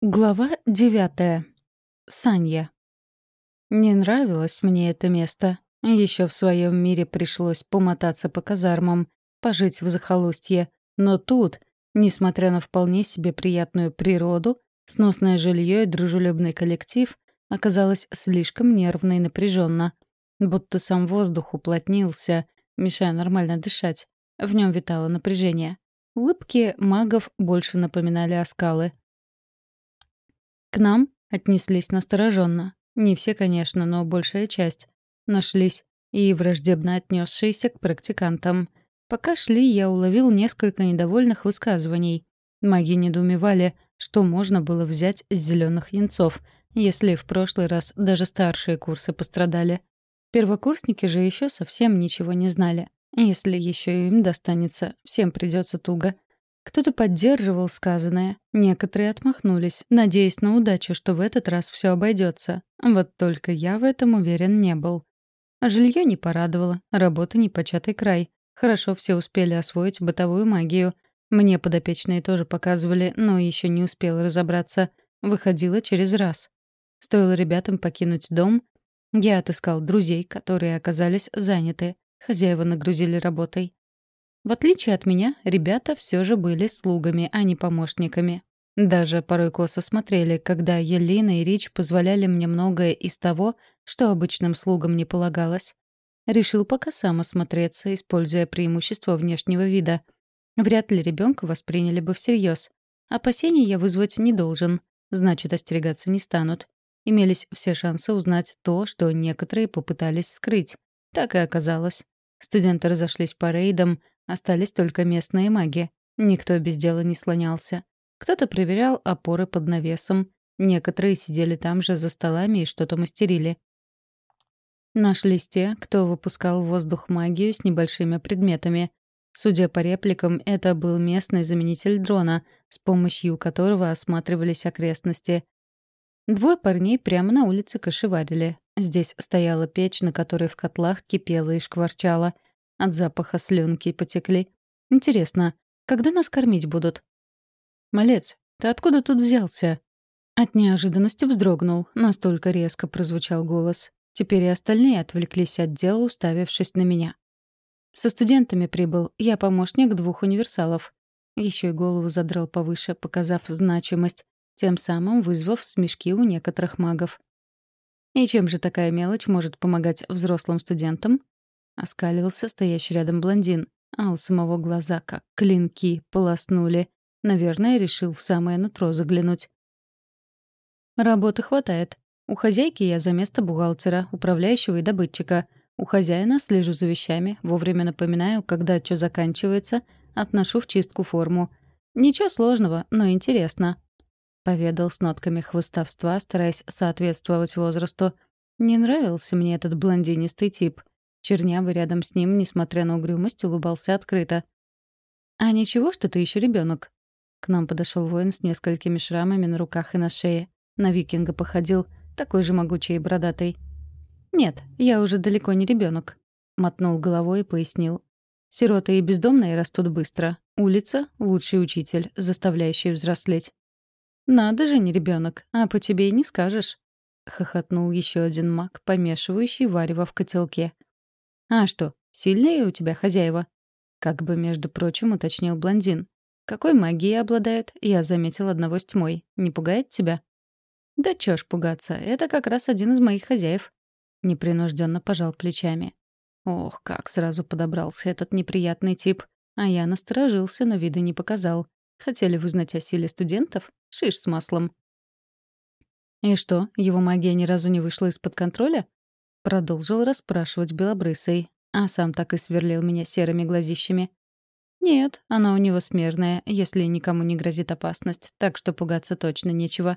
Глава девятая. Санья. Не нравилось мне это место. Еще в своем мире пришлось помотаться по казармам, пожить в захолустье. Но тут, несмотря на вполне себе приятную природу, сносное жилье и дружелюбный коллектив, оказалось слишком нервно и напряженно. Будто сам воздух уплотнился, мешая нормально дышать. В нем витало напряжение. Улыбки магов больше напоминали оскалы — к нам отнеслись настороженно. Не все, конечно, но большая часть. Нашлись и враждебно отнесшиеся к практикантам. Пока шли, я уловил несколько недовольных высказываний. Маги недоумевали, что можно было взять с зеленых янцов, если в прошлый раз даже старшие курсы пострадали. Первокурсники же еще совсем ничего не знали. Если еще им достанется, всем придется туго. Кто-то поддерживал сказанное, некоторые отмахнулись, надеясь на удачу, что в этот раз все обойдется. Вот только я в этом уверен не был. Жилье не порадовало, работа не початый край. Хорошо все успели освоить бытовую магию. Мне подопечные тоже показывали, но еще не успел разобраться. Выходила через раз. Стоило ребятам покинуть дом, я отыскал друзей, которые оказались заняты. Хозяева нагрузили работой. В отличие от меня, ребята все же были слугами, а не помощниками. Даже порой косо смотрели, когда Елена и Рич позволяли мне многое из того, что обычным слугам не полагалось. Решил пока сам осмотреться, используя преимущество внешнего вида. Вряд ли ребенка восприняли бы всерьез. Опасений я вызвать не должен, значит, остерегаться не станут. Имелись все шансы узнать то, что некоторые попытались скрыть. Так и оказалось. Студенты разошлись по рейдам, Остались только местные маги. Никто без дела не слонялся. Кто-то проверял опоры под навесом. Некоторые сидели там же за столами и что-то мастерили. Нашлись те, кто выпускал в воздух магию с небольшими предметами. Судя по репликам, это был местный заменитель дрона, с помощью которого осматривались окрестности. Двое парней прямо на улице кошеварили. Здесь стояла печь, на которой в котлах кипела и шкварчала — от запаха слюнки потекли. Интересно, когда нас кормить будут? «Малец, ты откуда тут взялся?» От неожиданности вздрогнул, настолько резко прозвучал голос. Теперь и остальные отвлеклись от дела, уставившись на меня. Со студентами прибыл, я помощник двух универсалов. Еще и голову задрал повыше, показав значимость, тем самым вызвав смешки у некоторых магов. И чем же такая мелочь может помогать взрослым студентам? Оскалился стоящий рядом блондин, а у самого глаза как клинки полоснули. Наверное, решил в самое нутро заглянуть. Работы хватает. У хозяйки я за место бухгалтера, управляющего и добытчика. У хозяина слежу за вещами, вовремя напоминаю, когда что заканчивается, отношу в чистку форму. Ничего сложного, но интересно. Поведал с нотками хвостовства, стараясь соответствовать возрасту. Не нравился мне этот блондинистый тип. Чернявый рядом с ним, несмотря на угрюмость, улыбался открыто. «А ничего, что ты еще ребенок? К нам подошел воин с несколькими шрамами на руках и на шее. На викинга походил, такой же могучий и бородатый. «Нет, я уже далеко не ребенок, мотнул головой и пояснил. «Сироты и бездомные растут быстро. Улица — лучший учитель, заставляющий взрослеть». «Надо же, не ребенок, а по тебе и не скажешь», — хохотнул еще один маг, помешивающий варево в котелке. «А что, сильные у тебя хозяева?» Как бы, между прочим, уточнил блондин. «Какой магией обладают? Я заметил одного с тьмой. Не пугает тебя?» «Да чё ж пугаться, это как раз один из моих хозяев». Непринужденно пожал плечами. Ох, как сразу подобрался этот неприятный тип. А я насторожился, но вида не показал. Хотели узнать о силе студентов? Шиш с маслом. «И что, его магия ни разу не вышла из-под контроля?» Продолжил расспрашивать белобрысый, а сам так и сверлил меня серыми глазищами. «Нет, она у него смертная, если никому не грозит опасность, так что пугаться точно нечего».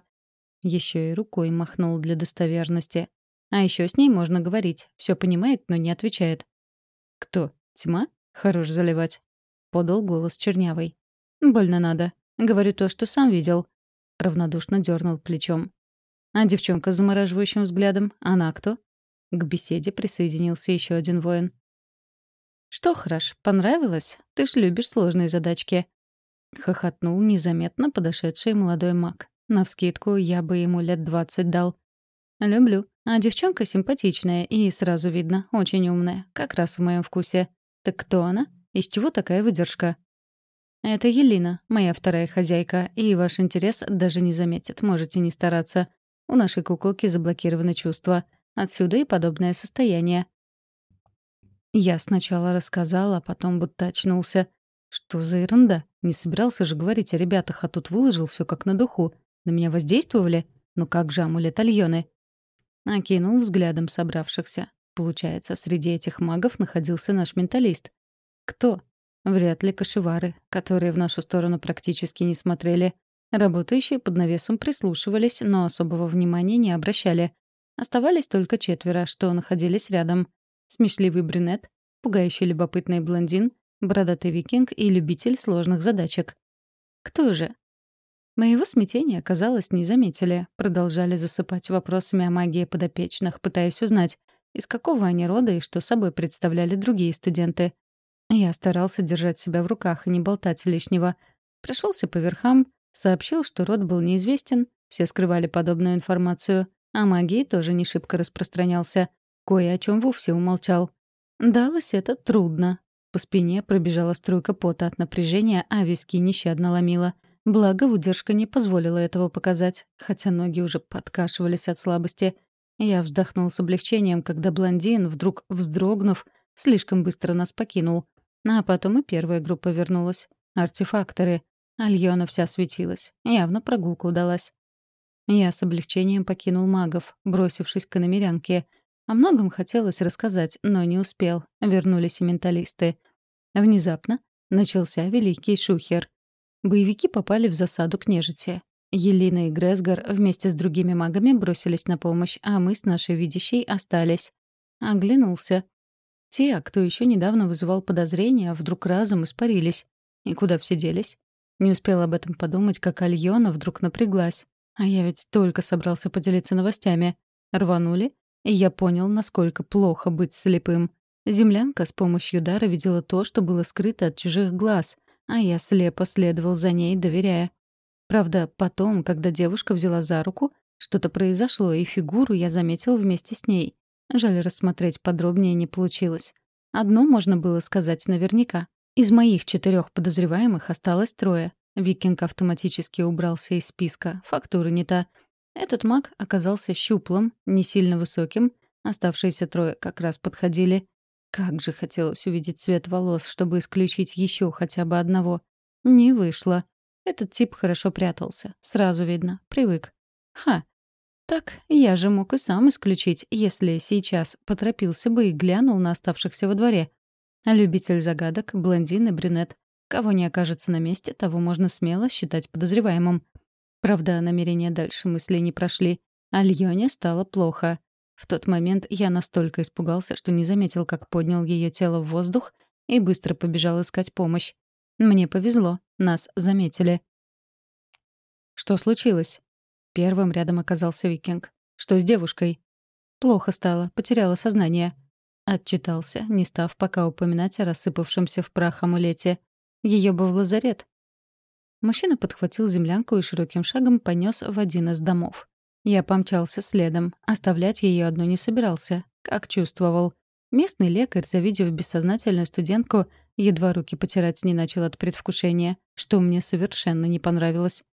Еще и рукой махнул для достоверности. А еще с ней можно говорить. Все понимает, но не отвечает. «Кто? Тьма? Хорош заливать», — подал голос чернявый. «Больно надо. Говорю то, что сам видел». Равнодушно дернул плечом. А девчонка с замораживающим взглядом, она кто? К беседе присоединился еще один воин. «Что, Храш, понравилось? Ты ж любишь сложные задачки». Хохотнул незаметно подошедший молодой маг. Навскидку я бы ему лет двадцать дал. Люблю. А девчонка симпатичная и, сразу видно, очень умная. Как раз в моем вкусе. Так кто она? Из чего такая выдержка? Это Елена, моя вторая хозяйка, и ваш интерес даже не заметит, можете не стараться. У нашей куколки заблокированы чувства. Отсюда и подобное состояние. Я сначала рассказала, а потом будто очнулся. Что за ерунда? Не собирался же говорить о ребятах, а тут выложил все как на духу. На меня воздействовали? Ну как же амулет Альоны? Окинул взглядом собравшихся. Получается, среди этих магов находился наш менталист. Кто? Вряд ли кошевары, которые в нашу сторону практически не смотрели. Работающие под навесом прислушивались, но особого внимания не обращали. Оставались только четверо, что находились рядом. Смешливый брюнет, пугающий любопытный блондин, бородатый викинг и любитель сложных задачек. Кто же? Моего смятения, казалось, не заметили. Продолжали засыпать вопросами о магии подопечных, пытаясь узнать, из какого они рода и что собой представляли другие студенты. Я старался держать себя в руках и не болтать лишнего. Прошелся по верхам, сообщил, что род был неизвестен, все скрывали подобную информацию. О магии тоже не шибко распространялся. Кое о чем вовсе умолчал. Далось это трудно. По спине пробежала струйка пота от напряжения, а виски нещадно ломила. Благо, выдержка не позволила этого показать, хотя ноги уже подкашивались от слабости. Я вздохнул с облегчением, когда блондин, вдруг вздрогнув, слишком быстро нас покинул. А потом и первая группа вернулась. Артефакторы. Альона вся светилась. Явно прогулка удалась. Я с облегчением покинул магов, бросившись к иномерянке. О многом хотелось рассказать, но не успел. Вернулись и менталисты. Внезапно начался великий шухер. Боевики попали в засаду к нежити. Елена и Гресгар вместе с другими магами бросились на помощь, а мы с нашей видящей остались. Оглянулся. Те, кто еще недавно вызывал подозрения, вдруг разом испарились. И куда все делись? Не успел об этом подумать, как Альона вдруг напряглась. А я ведь только собрался поделиться новостями. Рванули, и я понял, насколько плохо быть слепым. Землянка с помощью дара видела то, что было скрыто от чужих глаз — а я слепо следовал за ней, доверяя. Правда, потом, когда девушка взяла за руку, что-то произошло, и фигуру я заметил вместе с ней. Жаль, рассмотреть подробнее не получилось. Одно можно было сказать наверняка. Из моих четырех подозреваемых осталось трое. Викинг автоматически убрался из списка, фактура не та. Этот маг оказался щуплым, не сильно высоким, оставшиеся трое как раз подходили. Как же хотелось увидеть цвет волос, чтобы исключить еще хотя бы одного. Не вышло. Этот тип хорошо прятался. Сразу видно. Привык. Ха. Так, я же мог и сам исключить, если сейчас поторопился бы и глянул на оставшихся во дворе. Любитель загадок, блондин и брюнет. Кого не окажется на месте, того можно смело считать подозреваемым. Правда, намерения дальше мысли не прошли. Альоне стало плохо. В тот момент я настолько испугался, что не заметил, как поднял ее тело в воздух и быстро побежал искать помощь. Мне повезло, нас заметили. «Что случилось?» Первым рядом оказался викинг. «Что с девушкой?» «Плохо стало, потеряла сознание». Отчитался, не став пока упоминать о рассыпавшемся в прах амулете. Ее бы в лазарет. Мужчина подхватил землянку и широким шагом понес в один из домов. Я помчался следом. Оставлять ее одну не собирался. Как чувствовал. Местный лекарь, завидев бессознательную студентку, едва руки потирать не начал от предвкушения, что мне совершенно не понравилось.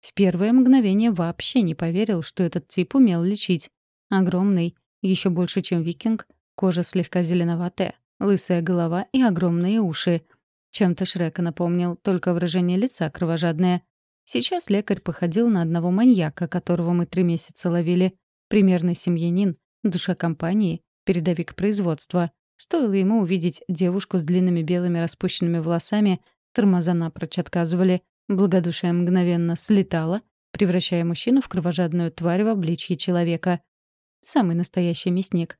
В первое мгновение вообще не поверил, что этот тип умел лечить. Огромный, еще больше, чем викинг, кожа слегка зеленоватая, лысая голова и огромные уши. Чем-то Шрека напомнил, только выражение лица кровожадное. Сейчас лекарь походил на одного маньяка, которого мы три месяца ловили. Примерный семьянин, душа компании, передовик производства. Стоило ему увидеть девушку с длинными белыми распущенными волосами, тормоза напрочь отказывали, благодушие мгновенно слетало, превращая мужчину в кровожадную тварь в обличье человека. Самый настоящий мясник.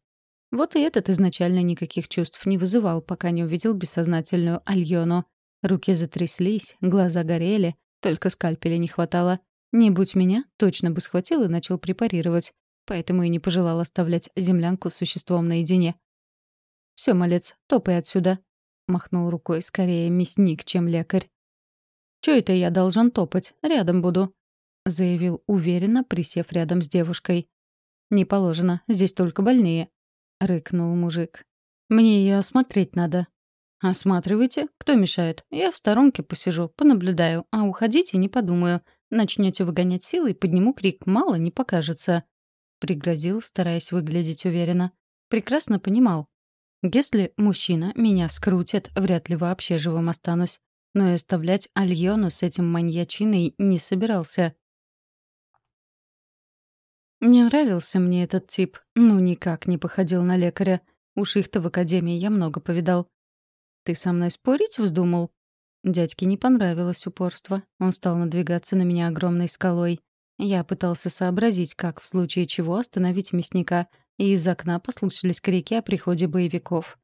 Вот и этот изначально никаких чувств не вызывал, пока не увидел бессознательную Альону. Руки затряслись, глаза горели, только скальпеля не хватало. Не будь меня, точно бы схватил и начал препарировать. Поэтому и не пожелал оставлять землянку с существом наедине. «Всё, малец, топай отсюда», — махнул рукой скорее мясник, чем лекарь. «Чё это я должен топать? Рядом буду». — заявил уверенно, присев рядом с девушкой. «Не положено, здесь только больные», — рыкнул мужик. «Мне ее осмотреть надо». «Осматривайте, кто мешает? Я в сторонке посижу, понаблюдаю, а уходите не подумаю. Начнете выгонять силой, подниму крик, мало не покажется», — пригрозил, стараясь выглядеть уверенно. Прекрасно понимал. Если мужчина меня скрутит, вряд ли вообще живым останусь. Но и оставлять Альону с этим маньячиной не собирался. Не нравился мне этот тип. Ну, никак не походил на лекаря. Уж их-то в академии я много повидал. «Ты со мной спорить вздумал?» Дядьке не понравилось упорство. Он стал надвигаться на меня огромной скалой. Я пытался сообразить, как в случае чего остановить мясника, и из окна послышались крики о приходе боевиков.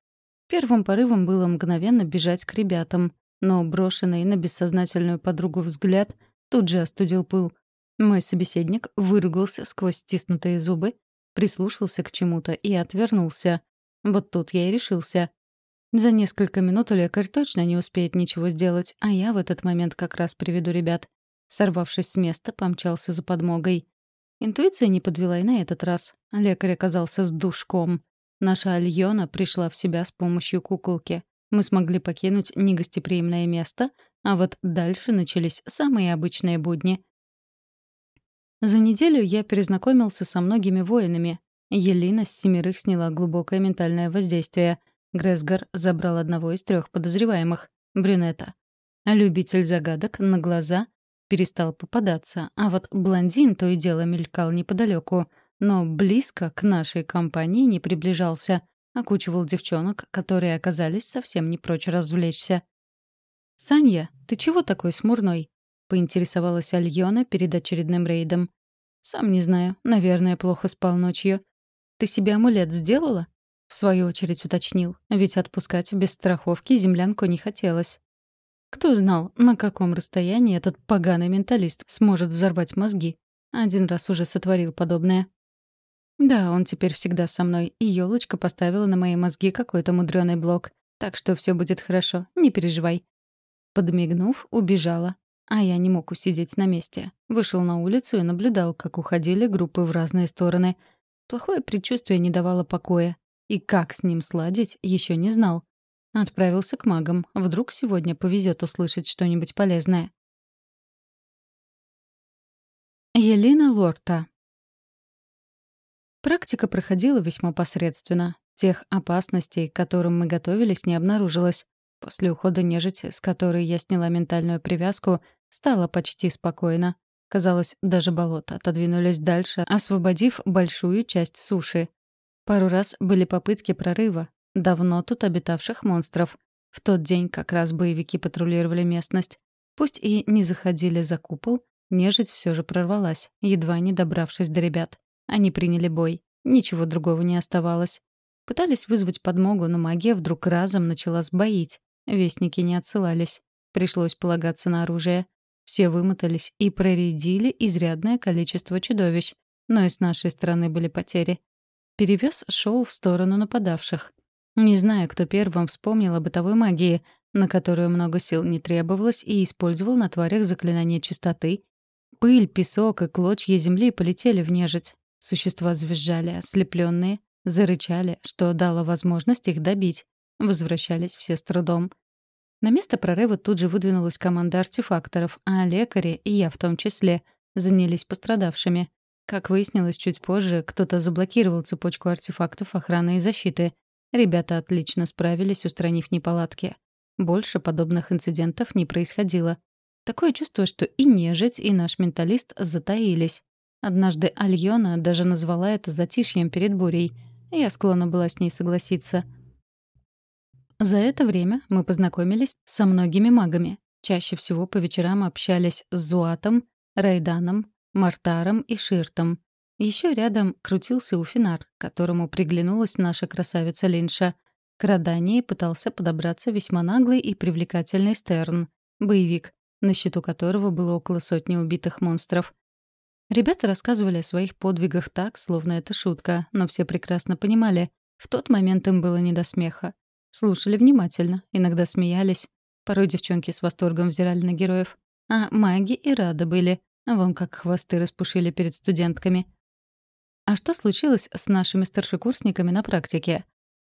Первым порывом было мгновенно бежать к ребятам, но брошенный на бессознательную подругу взгляд тут же остудил пыл. Мой собеседник выругался сквозь стиснутые зубы, прислушался к чему-то и отвернулся. Вот тут я и решился. За несколько минут лекарь точно не успеет ничего сделать, а я в этот момент как раз приведу ребят. Сорвавшись с места, помчался за подмогой. Интуиция не подвела и на этот раз. Лекарь оказался с душком. Наша Альона пришла в себя с помощью куколки. Мы смогли покинуть негостеприимное место, а вот дальше начались самые обычные будни. За неделю я перезнакомился со многими воинами. Елена с семерых сняла глубокое ментальное воздействие. Гресгар забрал одного из трех подозреваемых — брюнета. Любитель загадок на глаза перестал попадаться, а вот блондин то и дело мелькал неподалеку, но близко к нашей компании не приближался, окучивал девчонок, которые оказались совсем не прочь развлечься. «Саня, ты чего такой смурной?» — поинтересовалась Альона перед очередным рейдом. «Сам не знаю. Наверное, плохо спал ночью. Ты себе амулет сделала?» В свою очередь уточнил, ведь отпускать без страховки землянку не хотелось. Кто знал, на каком расстоянии этот поганый менталист сможет взорвать мозги. Один раз уже сотворил подобное. Да, он теперь всегда со мной, и елочка поставила на мои мозги какой-то мудрёный блок. Так что все будет хорошо, не переживай. Подмигнув, убежала. А я не мог усидеть на месте. Вышел на улицу и наблюдал, как уходили группы в разные стороны. Плохое предчувствие не давало покоя. И как с ним сладить, еще не знал. Отправился к магам. Вдруг сегодня повезет услышать что-нибудь полезное. Елена Лорта. Практика проходила весьма посредственно. Тех опасностей, к которым мы готовились, не обнаружилось. После ухода нежити, с которой я сняла ментальную привязку, стало почти спокойно. Казалось, даже болота отодвинулись дальше, освободив большую часть суши. Пару раз были попытки прорыва, давно тут обитавших монстров. В тот день как раз боевики патрулировали местность. Пусть и не заходили за купол, нежить все же прорвалась, едва не добравшись до ребят. Они приняли бой. Ничего другого не оставалось. Пытались вызвать подмогу, но магия вдруг разом начала сбоить. Вестники не отсылались. Пришлось полагаться на оружие. Все вымотались и проредили изрядное количество чудовищ. Но и с нашей стороны были потери. Перевес шел в сторону нападавших. Не знаю, кто первым вспомнил о бытовой магии, на которую много сил не требовалось, и использовал на тварях заклинание чистоты. Пыль, песок и клочья земли полетели в нежить. Существа завизжали, ослепленные, зарычали, что дало возможность их добить. Возвращались все с трудом. На место прорыва тут же выдвинулась команда артефакторов, а лекари, и я в том числе, занялись пострадавшими. Как выяснилось чуть позже, кто-то заблокировал цепочку артефактов охраны и защиты. Ребята отлично справились, устранив неполадки. Больше подобных инцидентов не происходило. Такое чувство, что и нежить, и наш менталист затаились. Однажды Альона даже назвала это затишьем перед бурей. Я склонна была с ней согласиться — за это время мы познакомились со многими магами. Чаще всего по вечерам общались с Зуатом, Райданом, Мартаром и Ширтом. Еще рядом крутился Уфинар, которому приглянулась наша красавица Линша. К Радании пытался подобраться весьма наглый и привлекательный Стерн, боевик, на счету которого было около сотни убитых монстров. Ребята рассказывали о своих подвигах так, словно это шутка, но все прекрасно понимали, в тот момент им было не до смеха. Слушали внимательно, иногда смеялись. Порой девчонки с восторгом взирали на героев. А маги и рады были. Вон как хвосты распушили перед студентками. «А что случилось с нашими старшекурсниками на практике?»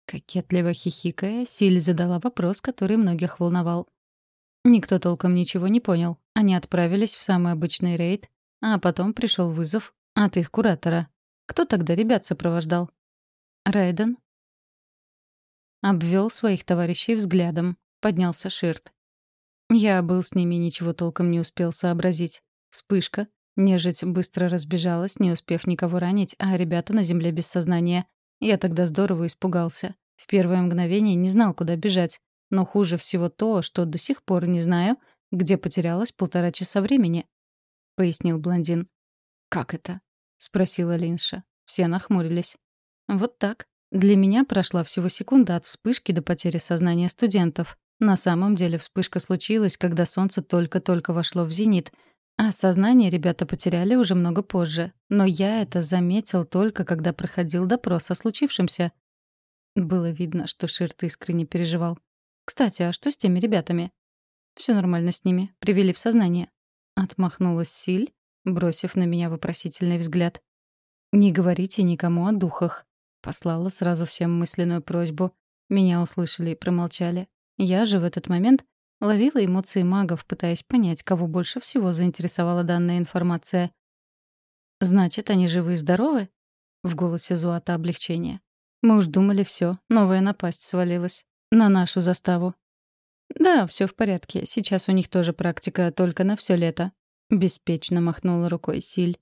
Кокетливо хихикая, Силь задала вопрос, который многих волновал. Никто толком ничего не понял. Они отправились в самый обычный рейд, а потом пришел вызов от их куратора. Кто тогда ребят сопровождал? Райден. Обвел своих товарищей взглядом. Поднялся Ширт. Я был с ними ничего толком не успел сообразить. Вспышка. Нежить быстро разбежалась, не успев никого ранить, а ребята на земле без сознания. Я тогда здорово испугался. В первое мгновение не знал, куда бежать. Но хуже всего то, что до сих пор не знаю, где потерялось полтора часа времени», — пояснил блондин. «Как это?» — спросила Линша. Все нахмурились. «Вот так. Для меня прошла всего секунда от вспышки до потери сознания студентов. На самом деле вспышка случилась, когда солнце только-только вошло в зенит, а сознание ребята потеряли уже много позже. Но я это заметил только, когда проходил допрос о случившемся». Было видно, что Ширт искренне переживал. «Кстати, а что с теми ребятами?» Все нормально с ними. Привели в сознание». Отмахнулась Силь, бросив на меня вопросительный взгляд. «Не говорите никому о духах», — послала сразу всем мысленную просьбу. Меня услышали и промолчали. Я же в этот момент ловила эмоции магов, пытаясь понять, кого больше всего заинтересовала данная информация. «Значит, они живы и здоровы?» — в голосе Зуата облегчение. «Мы уж думали все, новая напасть свалилась. На нашу заставу. «Да, все в порядке. Сейчас у них тоже практика только на все лето», — беспечно махнула рукой Силь.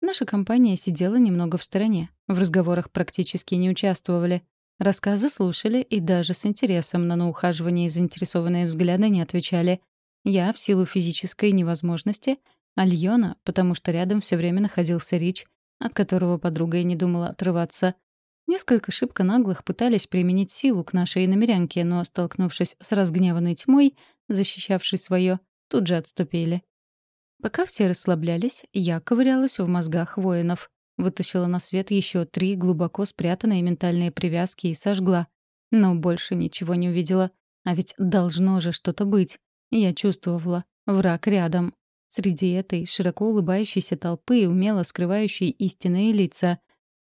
Наша компания сидела немного в стороне. В разговорах практически не участвовали. Рассказы слушали и даже с интересом, но на ухаживание и заинтересованные взгляды не отвечали. Я в силу физической невозможности, а Льона, потому что рядом все время находился Рич, от которого подруга и не думала отрываться — Несколько шибко наглых пытались применить силу к нашей намерянке, но, столкнувшись с разгневанной тьмой, защищавшей свое, тут же отступили. Пока все расслаблялись, я ковырялась в мозгах воинов. Вытащила на свет еще три глубоко спрятанные ментальные привязки и сожгла. Но больше ничего не увидела. А ведь должно же что-то быть. Я чувствовала. Враг рядом. Среди этой широко улыбающейся толпы, умело скрывающей истинные лица.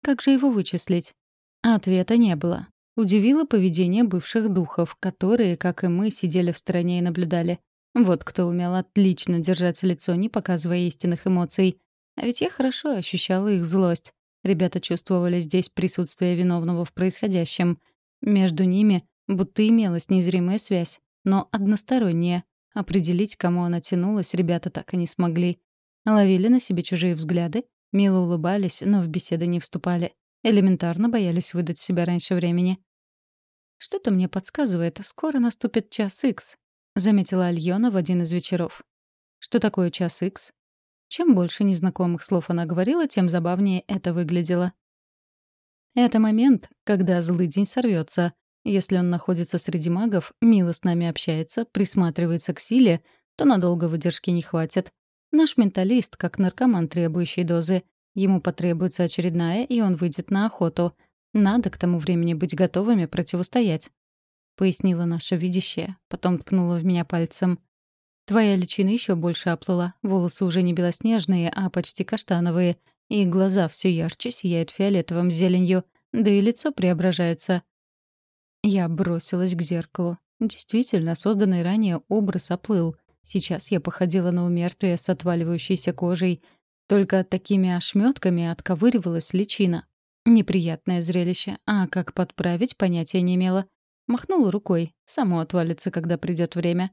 Как же его вычислить? Ответа не было. Удивило поведение бывших духов, которые, как и мы, сидели в стороне и наблюдали. Вот кто умел отлично держать лицо, не показывая истинных эмоций. А ведь я хорошо ощущала их злость. Ребята чувствовали здесь присутствие виновного в происходящем. Между ними будто имелась незримая связь, но односторонняя. Определить, кому она тянулась, ребята так и не смогли. Ловили на себе чужие взгляды, мило улыбались, но в беседы не вступали. Элементарно боялись выдать себя раньше времени. «Что-то мне подсказывает, скоро наступит час икс», — заметила Альона в один из вечеров. «Что такое час икс?» Чем больше незнакомых слов она говорила, тем забавнее это выглядело. Это момент, когда злый день сорвется. Если он находится среди магов, мило с нами общается, присматривается к силе, то надолго выдержки не хватит. Наш менталист, как наркоман, требующий дозы. Ему потребуется очередная, и он выйдет на охоту. Надо к тому времени быть готовыми противостоять. Пояснила наша видящая, потом ткнула в меня пальцем. Твоя личина еще больше оплыла. Волосы уже не белоснежные, а почти каштановые. И глаза все ярче сияют фиолетовым зеленью. Да и лицо преображается. Я бросилась к зеркалу. Действительно, созданный ранее образ оплыл. Сейчас я походила на умертвие с отваливающейся кожей — только такими ошметками отковыривалась личина. Неприятное зрелище, а как подправить, понятия не имела. Махнула рукой. Само отвалится, когда придет время.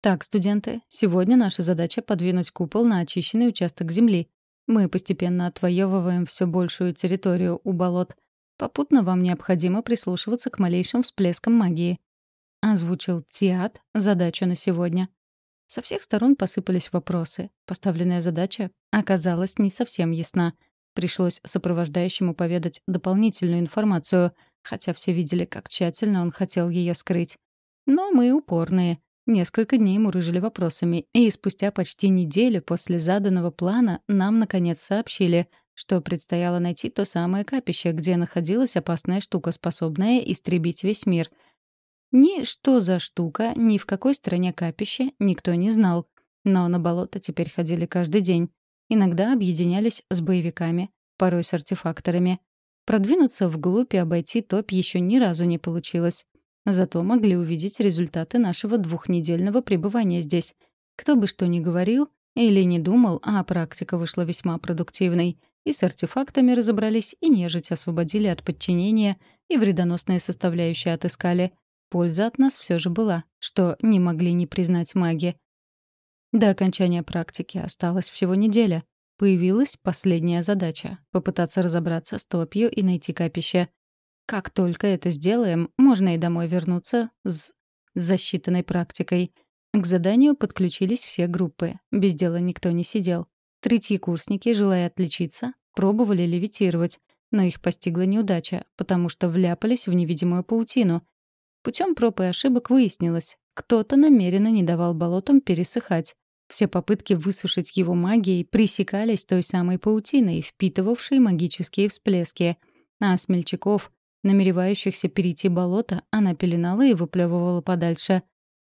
Так, студенты, сегодня наша задача — подвинуть купол на очищенный участок земли. Мы постепенно отвоевываем все большую территорию у болот. Попутно вам необходимо прислушиваться к малейшим всплескам магии. Озвучил Тиат задачу на сегодня. Со всех сторон посыпались вопросы. Поставленная задача оказалась не совсем ясна. Пришлось сопровождающему поведать дополнительную информацию, хотя все видели, как тщательно он хотел ее скрыть. Но мы упорные. Несколько дней мурыжили вопросами, и спустя почти неделю после заданного плана нам, наконец, сообщили, что предстояло найти то самое капище, где находилась опасная штука, способная истребить весь мир — ни что за штука, ни в какой стране капище никто не знал. Но на болото теперь ходили каждый день. Иногда объединялись с боевиками, порой с артефакторами. Продвинуться вглубь и обойти топ еще ни разу не получилось. Зато могли увидеть результаты нашего двухнедельного пребывания здесь. Кто бы что ни говорил или не думал, а практика вышла весьма продуктивной. И с артефактами разобрались, и нежить освободили от подчинения, и вредоносные составляющие отыскали. Польза от нас все же была, что не могли не признать маги. До окончания практики осталось всего неделя. Появилась последняя задача — попытаться разобраться с топью и найти капище. Как только это сделаем, можно и домой вернуться с засчитанной практикой. К заданию подключились все группы. Без дела никто не сидел. Третьекурсники, желая отличиться, пробовали левитировать, но их постигла неудача, потому что вляпались в невидимую паутину. Путем проб и ошибок выяснилось, кто-то намеренно не давал болотам пересыхать. Все попытки высушить его магией пресекались той самой паутиной, впитывавшей магические всплески. А смельчаков Намеревающихся перейти болото она пеленала и выплевывала подальше.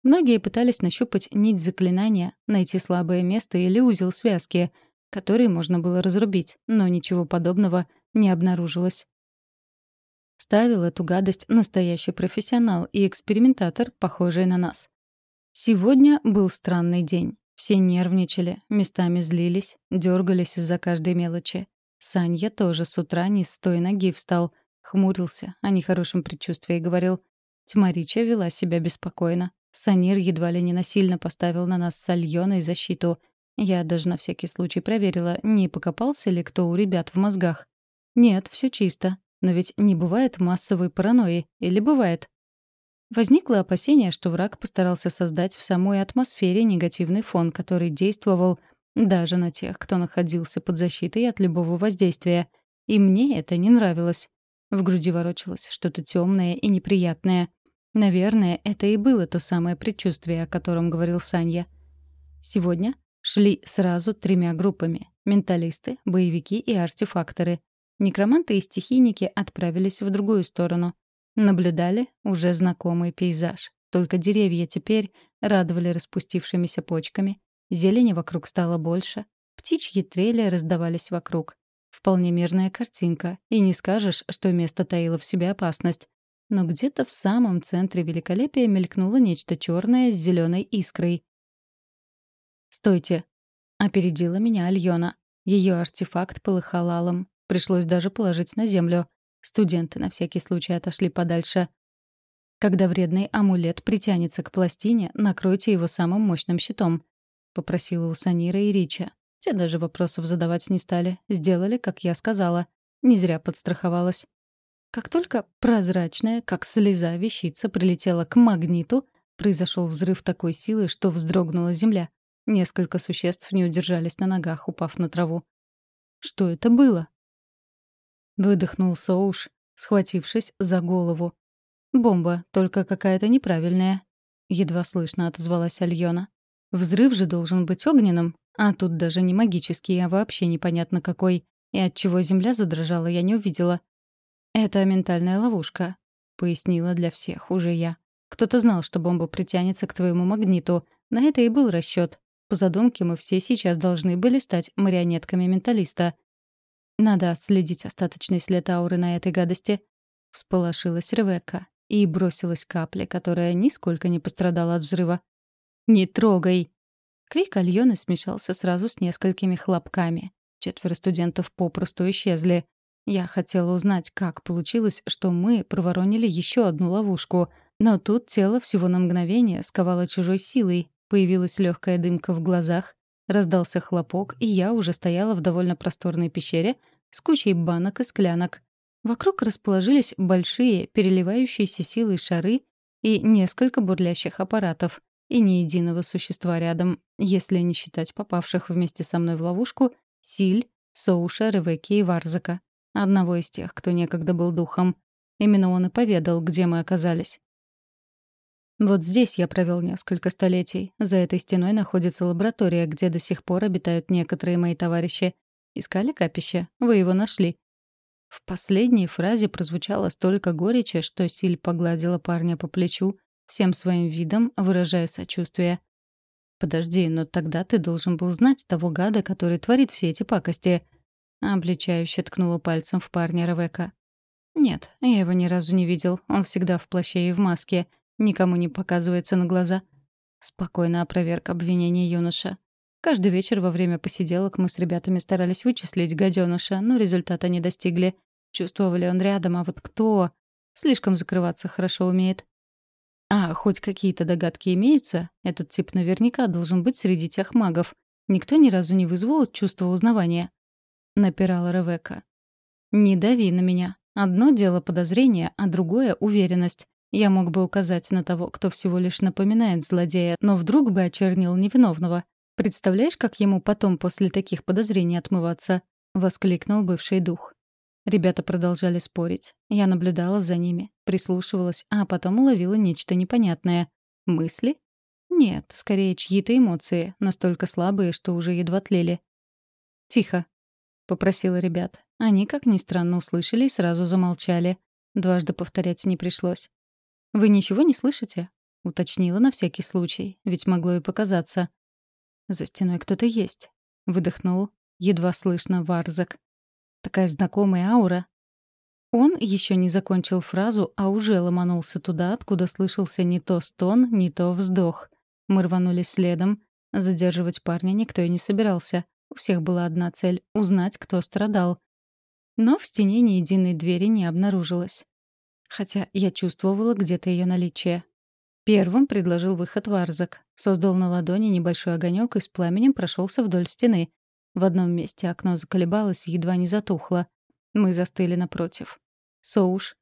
Многие пытались нащупать нить заклинания, найти слабое место или узел связки, который можно было разрубить, но ничего подобного не обнаружилось. Ставил эту гадость настоящий профессионал и экспериментатор, похожий на нас. Сегодня был странный день. Все нервничали, местами злились, дергались из-за каждой мелочи. Санья тоже с утра не с той ноги встал — Хмурился о нехорошем предчувствии и говорил. Тьмарича вела себя беспокойно. Санир едва ли не насильно поставил на нас с защиту. Я даже на всякий случай проверила, не покопался ли кто у ребят в мозгах. Нет, все чисто. Но ведь не бывает массовой паранойи. Или бывает? Возникло опасение, что враг постарался создать в самой атмосфере негативный фон, который действовал даже на тех, кто находился под защитой от любого воздействия. И мне это не нравилось. В груди ворочалось что-то темное и неприятное. Наверное, это и было то самое предчувствие, о котором говорил Санья. Сегодня шли сразу тремя группами — менталисты, боевики и артефакторы. Некроманты и стихийники отправились в другую сторону. Наблюдали уже знакомый пейзаж. Только деревья теперь радовали распустившимися почками, зелени вокруг стало больше, птичьи трели раздавались вокруг. Вполне мирная картинка, и не скажешь, что место таило в себе опасность. Но где-то в самом центре великолепия мелькнуло нечто черное с зеленой искрой. «Стойте!» — опередила меня Альона. Ее артефакт полыхал алым. Пришлось даже положить на землю. Студенты на всякий случай отошли подальше. «Когда вредный амулет притянется к пластине, накройте его самым мощным щитом», — попросила у Санира и Рича. Те даже вопросов задавать не стали. Сделали, как я сказала. Не зря подстраховалась. Как только прозрачная, как слеза вещица прилетела к магниту, произошел взрыв такой силы, что вздрогнула земля. Несколько существ не удержались на ногах, упав на траву. Что это было? Выдохнул Соуш, схватившись за голову. «Бомба, только какая-то неправильная», — едва слышно отозвалась Альона. «Взрыв же должен быть огненным, а тут даже не магический, а вообще непонятно какой. И от чего земля задрожала, я не увидела. «Это ментальная ловушка», — пояснила для всех уже я. «Кто-то знал, что бомба притянется к твоему магниту. На это и был расчет. По задумке мы все сейчас должны были стать марионетками менталиста. Надо отследить остаточный след ауры на этой гадости». Всполошилась Ревекка и бросилась к капле, которая нисколько не пострадала от взрыва. «Не трогай!» Крик Альоны смешался сразу с несколькими хлопками. Четверо студентов попросту исчезли. Я хотела узнать, как получилось, что мы проворонили еще одну ловушку. Но тут тело всего на мгновение сковало чужой силой. Появилась легкая дымка в глазах, раздался хлопок, и я уже стояла в довольно просторной пещере с кучей банок и склянок. Вокруг расположились большие, переливающиеся силой шары и несколько бурлящих аппаратов и ни единого существа рядом, если не считать попавших вместе со мной в ловушку Силь, Соуша, Ревеки и Варзака, одного из тех, кто некогда был духом. Именно он и поведал, где мы оказались. Вот здесь я провел несколько столетий. За этой стеной находится лаборатория, где до сих пор обитают некоторые мои товарищи. Искали капище? Вы его нашли. В последней фразе прозвучало столько горечи, что Силь погладила парня по плечу, всем своим видом выражая сочувствие. «Подожди, но тогда ты должен был знать того гада, который творит все эти пакости». Обличающе ткнула пальцем в парня Ревека. «Нет, я его ни разу не видел. Он всегда в плаще и в маске. Никому не показывается на глаза». Спокойно опроверг обвинение юноша. Каждый вечер во время посиделок мы с ребятами старались вычислить гаденыша, но результата не достигли. Чувствовали он рядом, а вот кто? Слишком закрываться хорошо умеет. А хоть какие-то догадки имеются, этот тип наверняка должен быть среди тех магов. Никто ни разу не вызвал чувство узнавания. Напирала Ревека. «Не дави на меня. Одно дело подозрение, а другое — уверенность. Я мог бы указать на того, кто всего лишь напоминает злодея, но вдруг бы очернил невиновного. Представляешь, как ему потом после таких подозрений отмываться?» — воскликнул бывший дух. Ребята продолжали спорить. Я наблюдала за ними, прислушивалась, а потом уловила нечто непонятное. Мысли? Нет, скорее чьи-то эмоции, настолько слабые, что уже едва тлели. «Тихо», — попросила ребят. Они, как ни странно, услышали и сразу замолчали. Дважды повторять не пришлось. «Вы ничего не слышите?» — уточнила на всякий случай, ведь могло и показаться. «За стеной кто-то есть», — выдохнул, едва слышно Варзак. Такая знакомая аура. Он еще не закончил фразу, а уже ломанулся туда, откуда слышался не то стон, не то вздох. Мы рванулись следом. Задерживать парня никто и не собирался. У всех была одна цель — узнать, кто страдал. Но в стене ни единой двери не обнаружилось. Хотя я чувствовала где-то ее наличие. Первым предложил выход Варзак. Создал на ладони небольшой огонек и с пламенем прошелся вдоль стены. В одном месте окно заколебалось и едва не затухло. Мы застыли напротив. Соуш.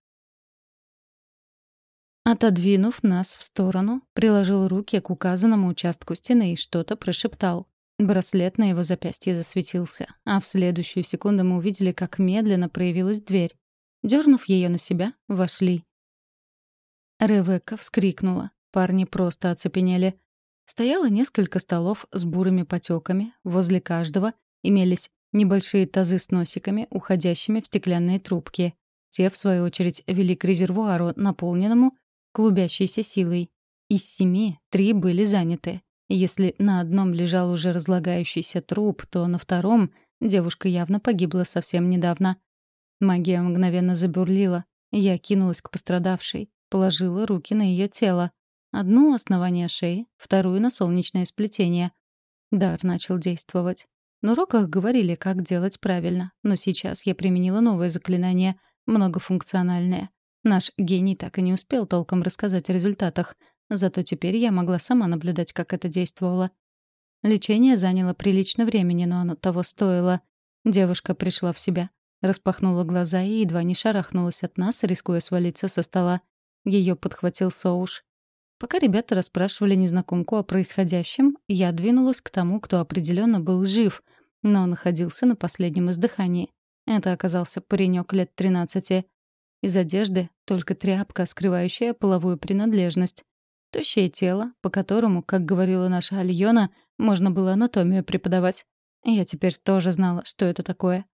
Отодвинув нас в сторону, приложил руки к указанному участку стены и что-то прошептал. Браслет на его запястье засветился, а в следующую секунду мы увидели, как медленно проявилась дверь. Дернув ее на себя, вошли. Ревекка вскрикнула. Парни просто оцепенели. Стояло несколько столов с бурыми потеками, возле каждого имелись небольшие тазы с носиками, уходящими в стеклянные трубки. Те, в свою очередь, вели к резервуару, наполненному клубящейся силой. Из семи три были заняты. Если на одном лежал уже разлагающийся труп, то на втором девушка явно погибла совсем недавно. Магия мгновенно забурлила. Я кинулась к пострадавшей, положила руки на ее тело. Одну — основание шеи, вторую — на солнечное сплетение. Дар начал действовать. На уроках говорили, как делать правильно, но сейчас я применила новое заклинание, многофункциональное. Наш гений так и не успел толком рассказать о результатах, зато теперь я могла сама наблюдать, как это действовало. Лечение заняло прилично времени, но оно того стоило. Девушка пришла в себя, распахнула глаза и едва не шарахнулась от нас, рискуя свалиться со стола. Ее подхватил Соуш. Пока ребята расспрашивали незнакомку о происходящем, я двинулась к тому, кто определенно был жив — но находился на последнем издыхании. Это оказался паренек лет 13. Из одежды только тряпка, скрывающая половую принадлежность. Тощее тело, по которому, как говорила наша Альона, можно было анатомию преподавать. Я теперь тоже знала, что это такое.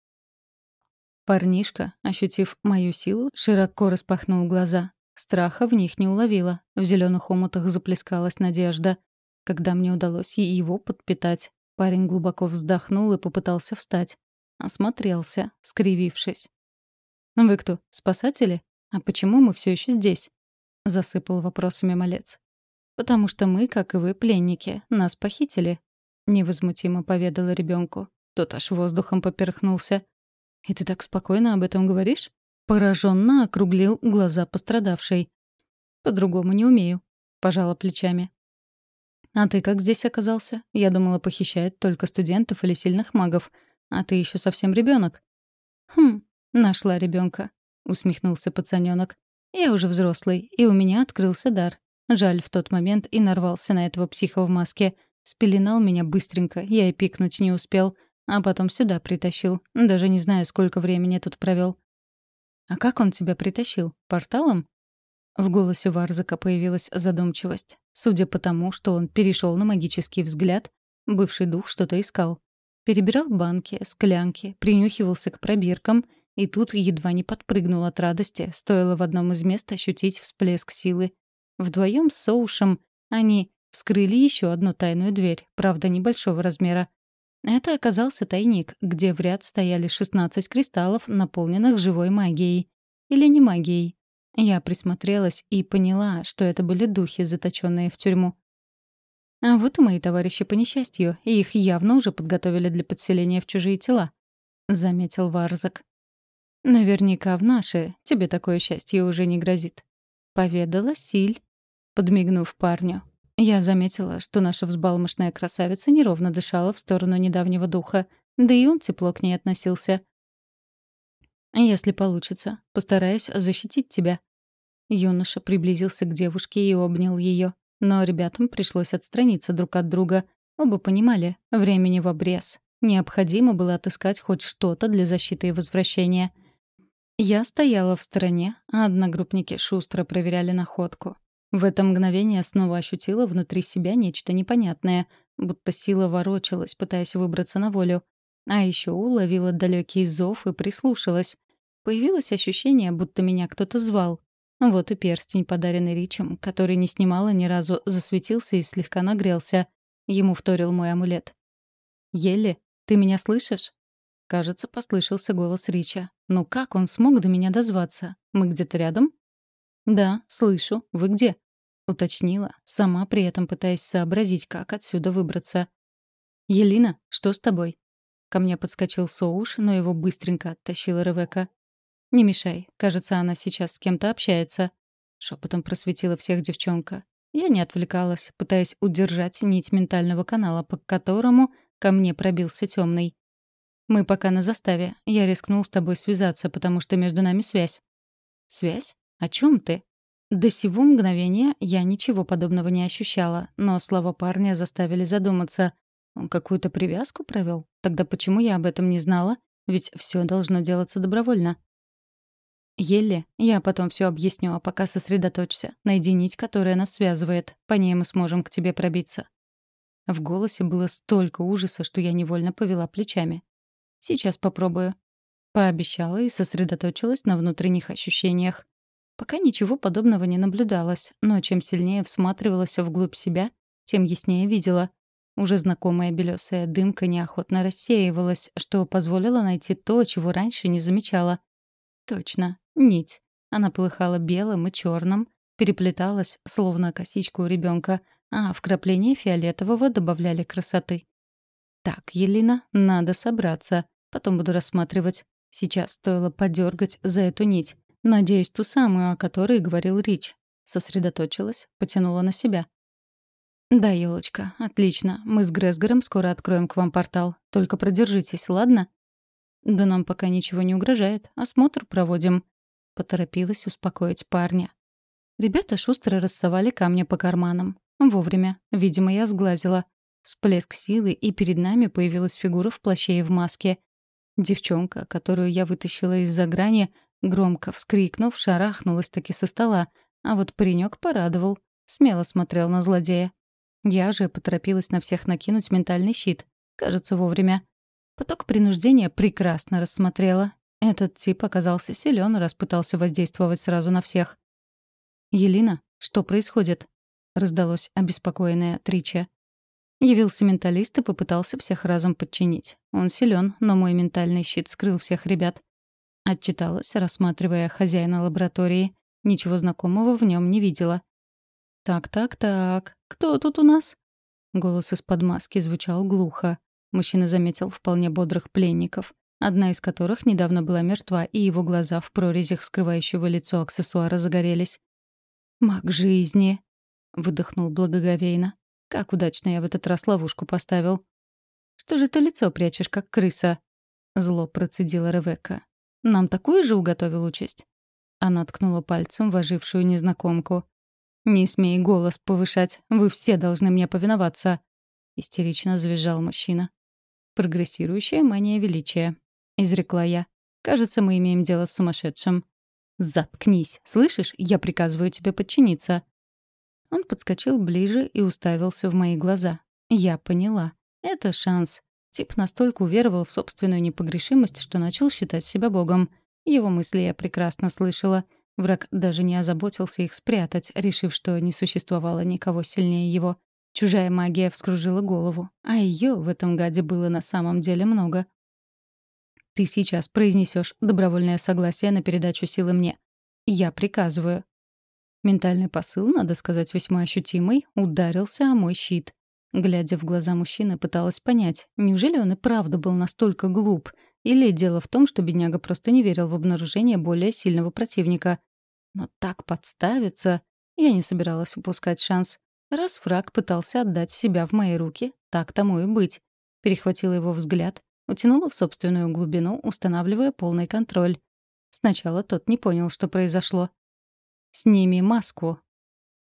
Парнишка, ощутив мою силу, широко распахнул глаза. Страха в них не уловила. В зеленых омутах заплескалась надежда. Когда мне удалось и его подпитать, Парень глубоко вздохнул и попытался встать. Осмотрелся, скривившись. «Вы кто, спасатели? А почему мы все еще здесь?» — засыпал вопросами малец. «Потому что мы, как и вы, пленники. Нас похитили», — невозмутимо поведала ребенку. Тот аж воздухом поперхнулся. «И ты так спокойно об этом говоришь?» Пораженно округлил глаза пострадавшей. «По-другому не умею», — пожала плечами. «А ты как здесь оказался? Я думала, похищают только студентов или сильных магов. А ты еще совсем ребенок. «Хм, нашла ребенка, усмехнулся пацаненок. «Я уже взрослый, и у меня открылся дар. Жаль, в тот момент и нарвался на этого психа в маске. Спеленал меня быстренько, я и пикнуть не успел. А потом сюда притащил. Даже не знаю, сколько времени тут провел. «А как он тебя притащил? Порталом?» В голосе Варзака появилась задумчивость. Судя по тому, что он перешел на магический взгляд, бывший дух что-то искал. Перебирал банки, склянки, принюхивался к пробиркам, и тут едва не подпрыгнул от радости, стоило в одном из мест ощутить всплеск силы. Вдвоем с Соушем они вскрыли еще одну тайную дверь, правда, небольшого размера. Это оказался тайник, где в ряд стояли 16 кристаллов, наполненных живой магией. Или не магией. Я присмотрелась и поняла, что это были духи, заточенные в тюрьму. А вот и мои товарищи по несчастью, и их явно уже подготовили для подселения в чужие тела, — заметил Варзак. «Наверняка в наши тебе такое счастье уже не грозит», — поведала Силь, подмигнув парню. Я заметила, что наша взбалмошная красавица неровно дышала в сторону недавнего духа, да и он тепло к ней относился. «Если получится, постараюсь защитить тебя». Юноша приблизился к девушке и обнял ее. Но ребятам пришлось отстраниться друг от друга. Оба понимали, времени в обрез. Необходимо было отыскать хоть что-то для защиты и возвращения. Я стояла в стороне, а одногруппники шустро проверяли находку. В это мгновение снова ощутила внутри себя нечто непонятное, будто сила ворочалась, пытаясь выбраться на волю. А еще уловила далекий зов и прислушалась. Появилось ощущение, будто меня кто-то звал. Вот и перстень, подаренный Ричем, который не снимала ни разу, засветился и слегка нагрелся. Ему вторил мой амулет. «Еле, ты меня слышишь?» Кажется, послышался голос Рича. «Ну как он смог до меня дозваться? Мы где-то рядом?» «Да, слышу. Вы где?» — уточнила, сама при этом пытаясь сообразить, как отсюда выбраться. «Елина, что с тобой?» Ко мне подскочил Соуш, но его быстренько оттащила Ревека. «Не мешай. Кажется, она сейчас с кем-то общается». Шепотом просветила всех девчонка. Я не отвлекалась, пытаясь удержать нить ментального канала, по которому ко мне пробился темный. «Мы пока на заставе. Я рискнул с тобой связаться, потому что между нами связь». «Связь? О чем ты?» До сего мгновения я ничего подобного не ощущала, но слова парня заставили задуматься. Он какую-то привязку провел? Тогда почему я об этом не знала? Ведь все должно делаться добровольно. Еле, я потом все объясню, а пока сосредоточься. Найди нить, которая нас связывает. По ней мы сможем к тебе пробиться». В голосе было столько ужаса, что я невольно повела плечами. «Сейчас попробую». Пообещала и сосредоточилась на внутренних ощущениях. Пока ничего подобного не наблюдалось, но чем сильнее всматривалась вглубь себя, тем яснее видела. Уже знакомая белесая дымка неохотно рассеивалась, что позволило найти то, чего раньше не замечала. Точно, Нить. Она полыхала белым и черным, переплеталась, словно косичка у ребенка, а вкрапления фиолетового добавляли красоты. «Так, Елена, надо собраться. Потом буду рассматривать. Сейчас стоило подергать за эту нить. Надеюсь, ту самую, о которой говорил Рич. Сосредоточилась, потянула на себя. «Да, елочка, отлично. Мы с Гресгором скоро откроем к вам портал. Только продержитесь, ладно?» «Да нам пока ничего не угрожает. Осмотр проводим. Поторопилась успокоить парня. Ребята шустро рассовали камни по карманам. Вовремя. Видимо, я сглазила. Всплеск силы, и перед нами появилась фигура в плаще и в маске. Девчонка, которую я вытащила из-за грани, громко вскрикнув, шарахнулась таки со стола, а вот паренек порадовал, смело смотрел на злодея. Я же поторопилась на всех накинуть ментальный щит. Кажется, вовремя. Поток принуждения прекрасно рассмотрела этот тип оказался силен, раз пытался воздействовать сразу на всех. «Елена, что происходит?» — раздалось обеспокоенное Трича. Явился менталист и попытался всех разом подчинить. Он силен, но мой ментальный щит скрыл всех ребят. Отчиталась, рассматривая хозяина лаборатории. Ничего знакомого в нем не видела. «Так-так-так, кто тут у нас?» Голос из-под маски звучал глухо. Мужчина заметил вполне бодрых пленников одна из которых недавно была мертва, и его глаза в прорезях скрывающего лицо аксессуара загорелись. «Маг жизни!» — выдохнул благоговейно. «Как удачно я в этот раз ловушку поставил!» «Что же ты лицо прячешь, как крыса?» — зло процедила Ревекка. «Нам такую же уготовил участь?» Она ткнула пальцем в ожившую незнакомку. «Не смей голос повышать, вы все должны мне повиноваться!» — истерично завизжал мужчина. Прогрессирующая мания величия. — изрекла я. «Кажется, мы имеем дело с сумасшедшим». «Заткнись! Слышишь? Я приказываю тебе подчиниться». Он подскочил ближе и уставился в мои глаза. Я поняла. Это шанс. Тип настолько уверовал в собственную непогрешимость, что начал считать себя богом. Его мысли я прекрасно слышала. Враг даже не озаботился их спрятать, решив, что не существовало никого сильнее его. Чужая магия вскружила голову, а ее в этом гаде было на самом деле много. «Ты сейчас произнесешь добровольное согласие на передачу силы мне. Я приказываю». Ментальный посыл, надо сказать, весьма ощутимый, ударился о мой щит. Глядя в глаза мужчины, пыталась понять, неужели он и правда был настолько глуп, или дело в том, что бедняга просто не верил в обнаружение более сильного противника. Но так подставиться... Я не собиралась упускать шанс. Раз враг пытался отдать себя в мои руки, так тому и быть. Перехватила его взгляд, утянула в собственную глубину, устанавливая полный контроль. Сначала тот не понял, что произошло. «Сними маску».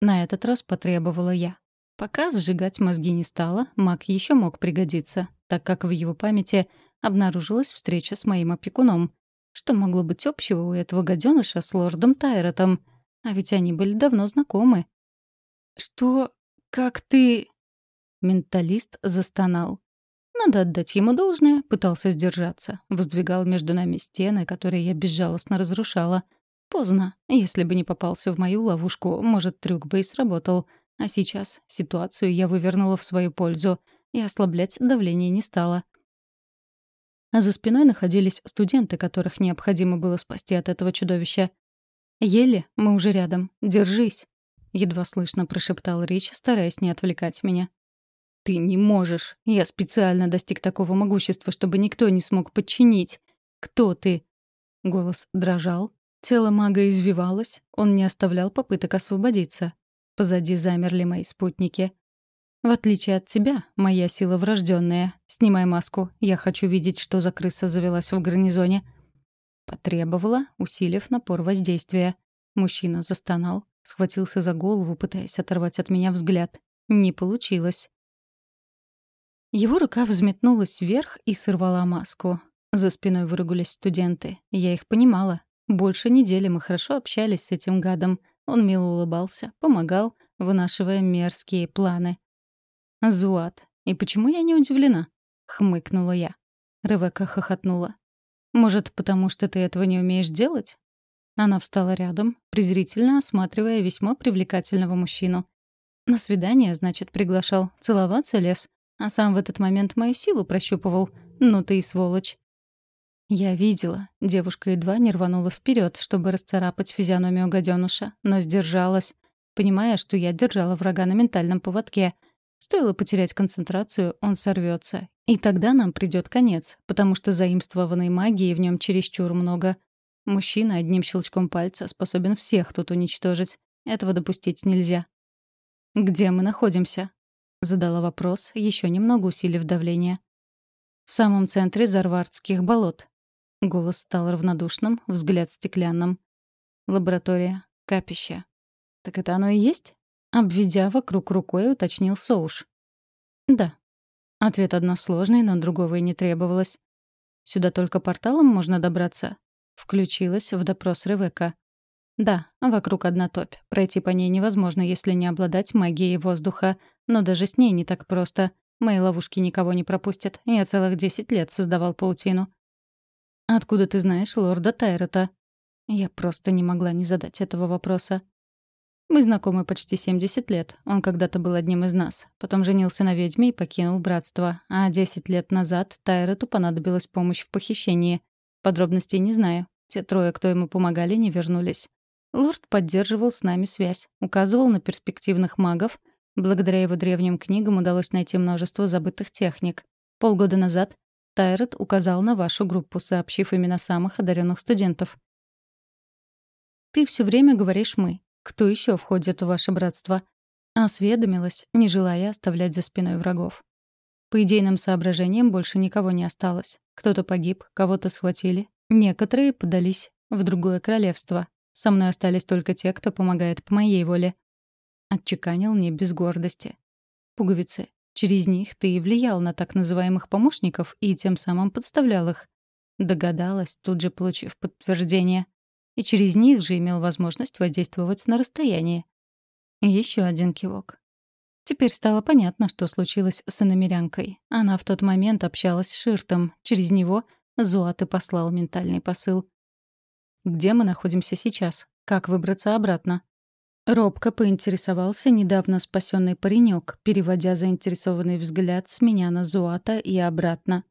На этот раз потребовала я. Пока сжигать мозги не стало, маг еще мог пригодиться, так как в его памяти обнаружилась встреча с моим опекуном. Что могло быть общего у этого гаденыша с лордом Тайротом? А ведь они были давно знакомы. «Что? Как ты...» Менталист застонал. Надо отдать ему должное, пытался сдержаться. Воздвигал между нами стены, которые я безжалостно разрушала. Поздно. Если бы не попался в мою ловушку, может, трюк бы и сработал. А сейчас ситуацию я вывернула в свою пользу и ослаблять давление не стала. А за спиной находились студенты, которых необходимо было спасти от этого чудовища. «Еле, мы уже рядом. Держись!» — едва слышно прошептал Рич, стараясь не отвлекать меня. «Ты не можешь. Я специально достиг такого могущества, чтобы никто не смог подчинить. Кто ты?» Голос дрожал. Тело мага извивалось. Он не оставлял попыток освободиться. Позади замерли мои спутники. «В отличие от тебя, моя сила врожденная. Снимай маску. Я хочу видеть, что за крыса завелась в гарнизоне». Потребовала, усилив напор воздействия. Мужчина застонал, схватился за голову, пытаясь оторвать от меня взгляд. Не получилось. Его рука взметнулась вверх и сорвала маску. За спиной выругались студенты. Я их понимала. Больше недели мы хорошо общались с этим гадом. Он мило улыбался, помогал, вынашивая мерзкие планы. «Зуат, и почему я не удивлена?» — хмыкнула я. Ревека хохотнула. «Может, потому что ты этого не умеешь делать?» Она встала рядом, презрительно осматривая весьма привлекательного мужчину. На свидание, значит, приглашал. Целоваться лез. А сам в этот момент мою силу прощупывал. Ну ты и сволочь. Я видела. Девушка едва не рванула вперед, чтобы расцарапать физиономию гаденуша, но сдержалась, понимая, что я держала врага на ментальном поводке. Стоило потерять концентрацию, он сорвется. И тогда нам придет конец, потому что заимствованной магии в нем чересчур много. Мужчина одним щелчком пальца способен всех тут уничтожить. Этого допустить нельзя. «Где мы находимся?» — задала вопрос, еще немного усилив давление. «В самом центре Зарвардских болот», Голос стал равнодушным, взгляд стеклянным. Лаборатория, капище. Так это оно и есть? Обведя вокруг рукой, уточнил Соуш. Да. Ответ односложный, но другого и не требовалось. Сюда только порталом можно добраться? Включилась в допрос Ревека. Да, вокруг одна топь. Пройти по ней невозможно, если не обладать магией воздуха. Но даже с ней не так просто. Мои ловушки никого не пропустят. Я целых десять лет создавал паутину. «Откуда ты знаешь лорда Тайрета?» Я просто не могла не задать этого вопроса. Мы знакомы почти 70 лет. Он когда-то был одним из нас. Потом женился на ведьме и покинул братство. А 10 лет назад Тайрету понадобилась помощь в похищении. Подробностей не знаю. Те трое, кто ему помогали, не вернулись. Лорд поддерживал с нами связь, указывал на перспективных магов. Благодаря его древним книгам удалось найти множество забытых техник. Полгода назад Тайрот указал на вашу группу, сообщив именно самых одаренных студентов. «Ты все время говоришь «мы». Кто еще входит в ваше братство?» Осведомилась, не желая оставлять за спиной врагов. По идейным соображениям больше никого не осталось. Кто-то погиб, кого-то схватили. Некоторые подались в другое королевство. Со мной остались только те, кто помогает по моей воле. Отчеканил не без гордости. Пуговицы. Через них ты и влиял на так называемых помощников и тем самым подставлял их. Догадалась, тут же получив подтверждение. И через них же имел возможность воздействовать на расстоянии. Еще один кивок. Теперь стало понятно, что случилось с иномерянкой. Она в тот момент общалась с Ширтом. Через него Зуат и послал ментальный посыл. «Где мы находимся сейчас? Как выбраться обратно?» Робко поинтересовался недавно спасенный паренек, переводя заинтересованный взгляд с меня на Зуата и обратно.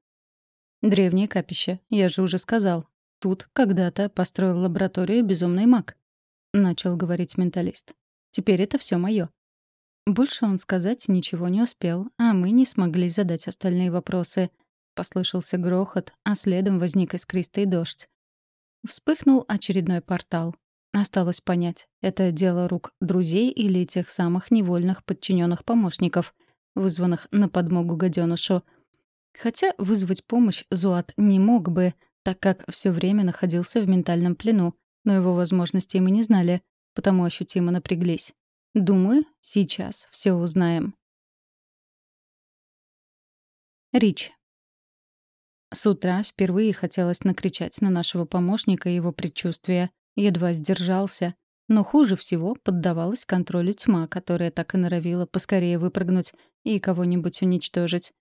«Древнее капище, я же уже сказал. Тут когда-то построил лабораторию безумный маг», — начал говорить менталист. «Теперь это все мое. Больше он сказать ничего не успел, а мы не смогли задать остальные вопросы. Послышался грохот, а следом возник искристый дождь. Вспыхнул очередной портал. Осталось понять, это дело рук друзей или тех самых невольных подчиненных помощников, вызванных на подмогу гаденышу. Хотя вызвать помощь Зуат не мог бы, так как все время находился в ментальном плену, но его возможностей мы не знали, потому ощутимо напряглись. Думаю, сейчас все узнаем. Рич. С утра впервые хотелось накричать на нашего помощника и его предчувствия. Едва сдержался. Но хуже всего поддавалась контролю тьма, которая так и норовила поскорее выпрыгнуть и кого-нибудь уничтожить.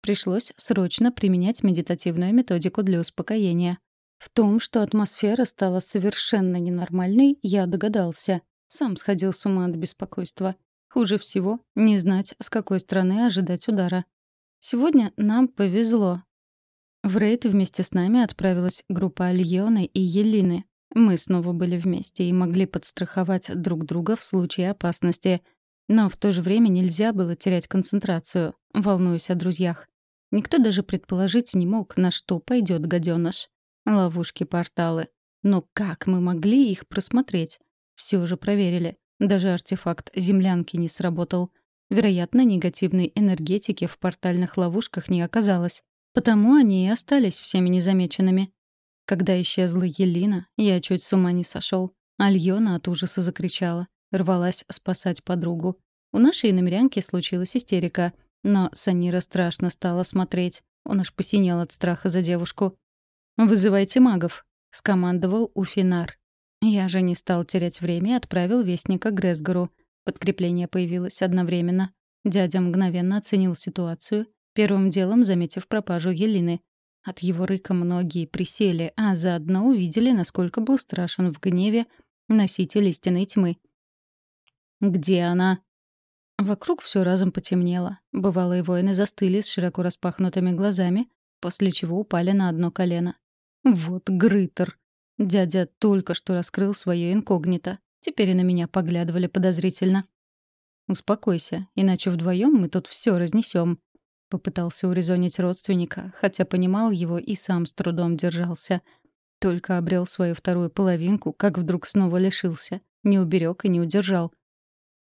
Пришлось срочно применять медитативную методику для успокоения. В том, что атмосфера стала совершенно ненормальной, я догадался. Сам сходил с ума от беспокойства. Хуже всего — не знать, с какой стороны ожидать удара. Сегодня нам повезло. В рейд вместе с нами отправилась группа Альоны и Елины. Мы снова были вместе и могли подстраховать друг друга в случае опасности. Но в то же время нельзя было терять концентрацию, волнуясь о друзьях. Никто даже предположить не мог, на что пойдет гаденыш. Ловушки-порталы. Но как мы могли их просмотреть? Все же проверили. Даже артефакт землянки не сработал. Вероятно, негативной энергетики в портальных ловушках не оказалось. Потому они и остались всеми незамеченными. Когда исчезла Елина, я чуть с ума не сошел. Альона от ужаса закричала. Рвалась спасать подругу. У нашей намерянки случилась истерика. Но Санира страшно стала смотреть. Он аж посинел от страха за девушку. «Вызывайте магов», — скомандовал Уфинар. Я же не стал терять время и отправил вестника Гресгору. Подкрепление появилось одновременно. Дядя мгновенно оценил ситуацию, первым делом заметив пропажу Елины. От его рыка многие присели, а заодно увидели, насколько был страшен в гневе носитель истинной тьмы. «Где она?» Вокруг все разом потемнело. Бывалые воины застыли с широко распахнутыми глазами, после чего упали на одно колено. «Вот Грытер!» Дядя только что раскрыл свое инкогнито. Теперь и на меня поглядывали подозрительно. «Успокойся, иначе вдвоем мы тут все разнесем. Попытался урезонить родственника, хотя понимал его и сам с трудом держался. Только обрел свою вторую половинку, как вдруг снова лишился. Не уберег и не удержал.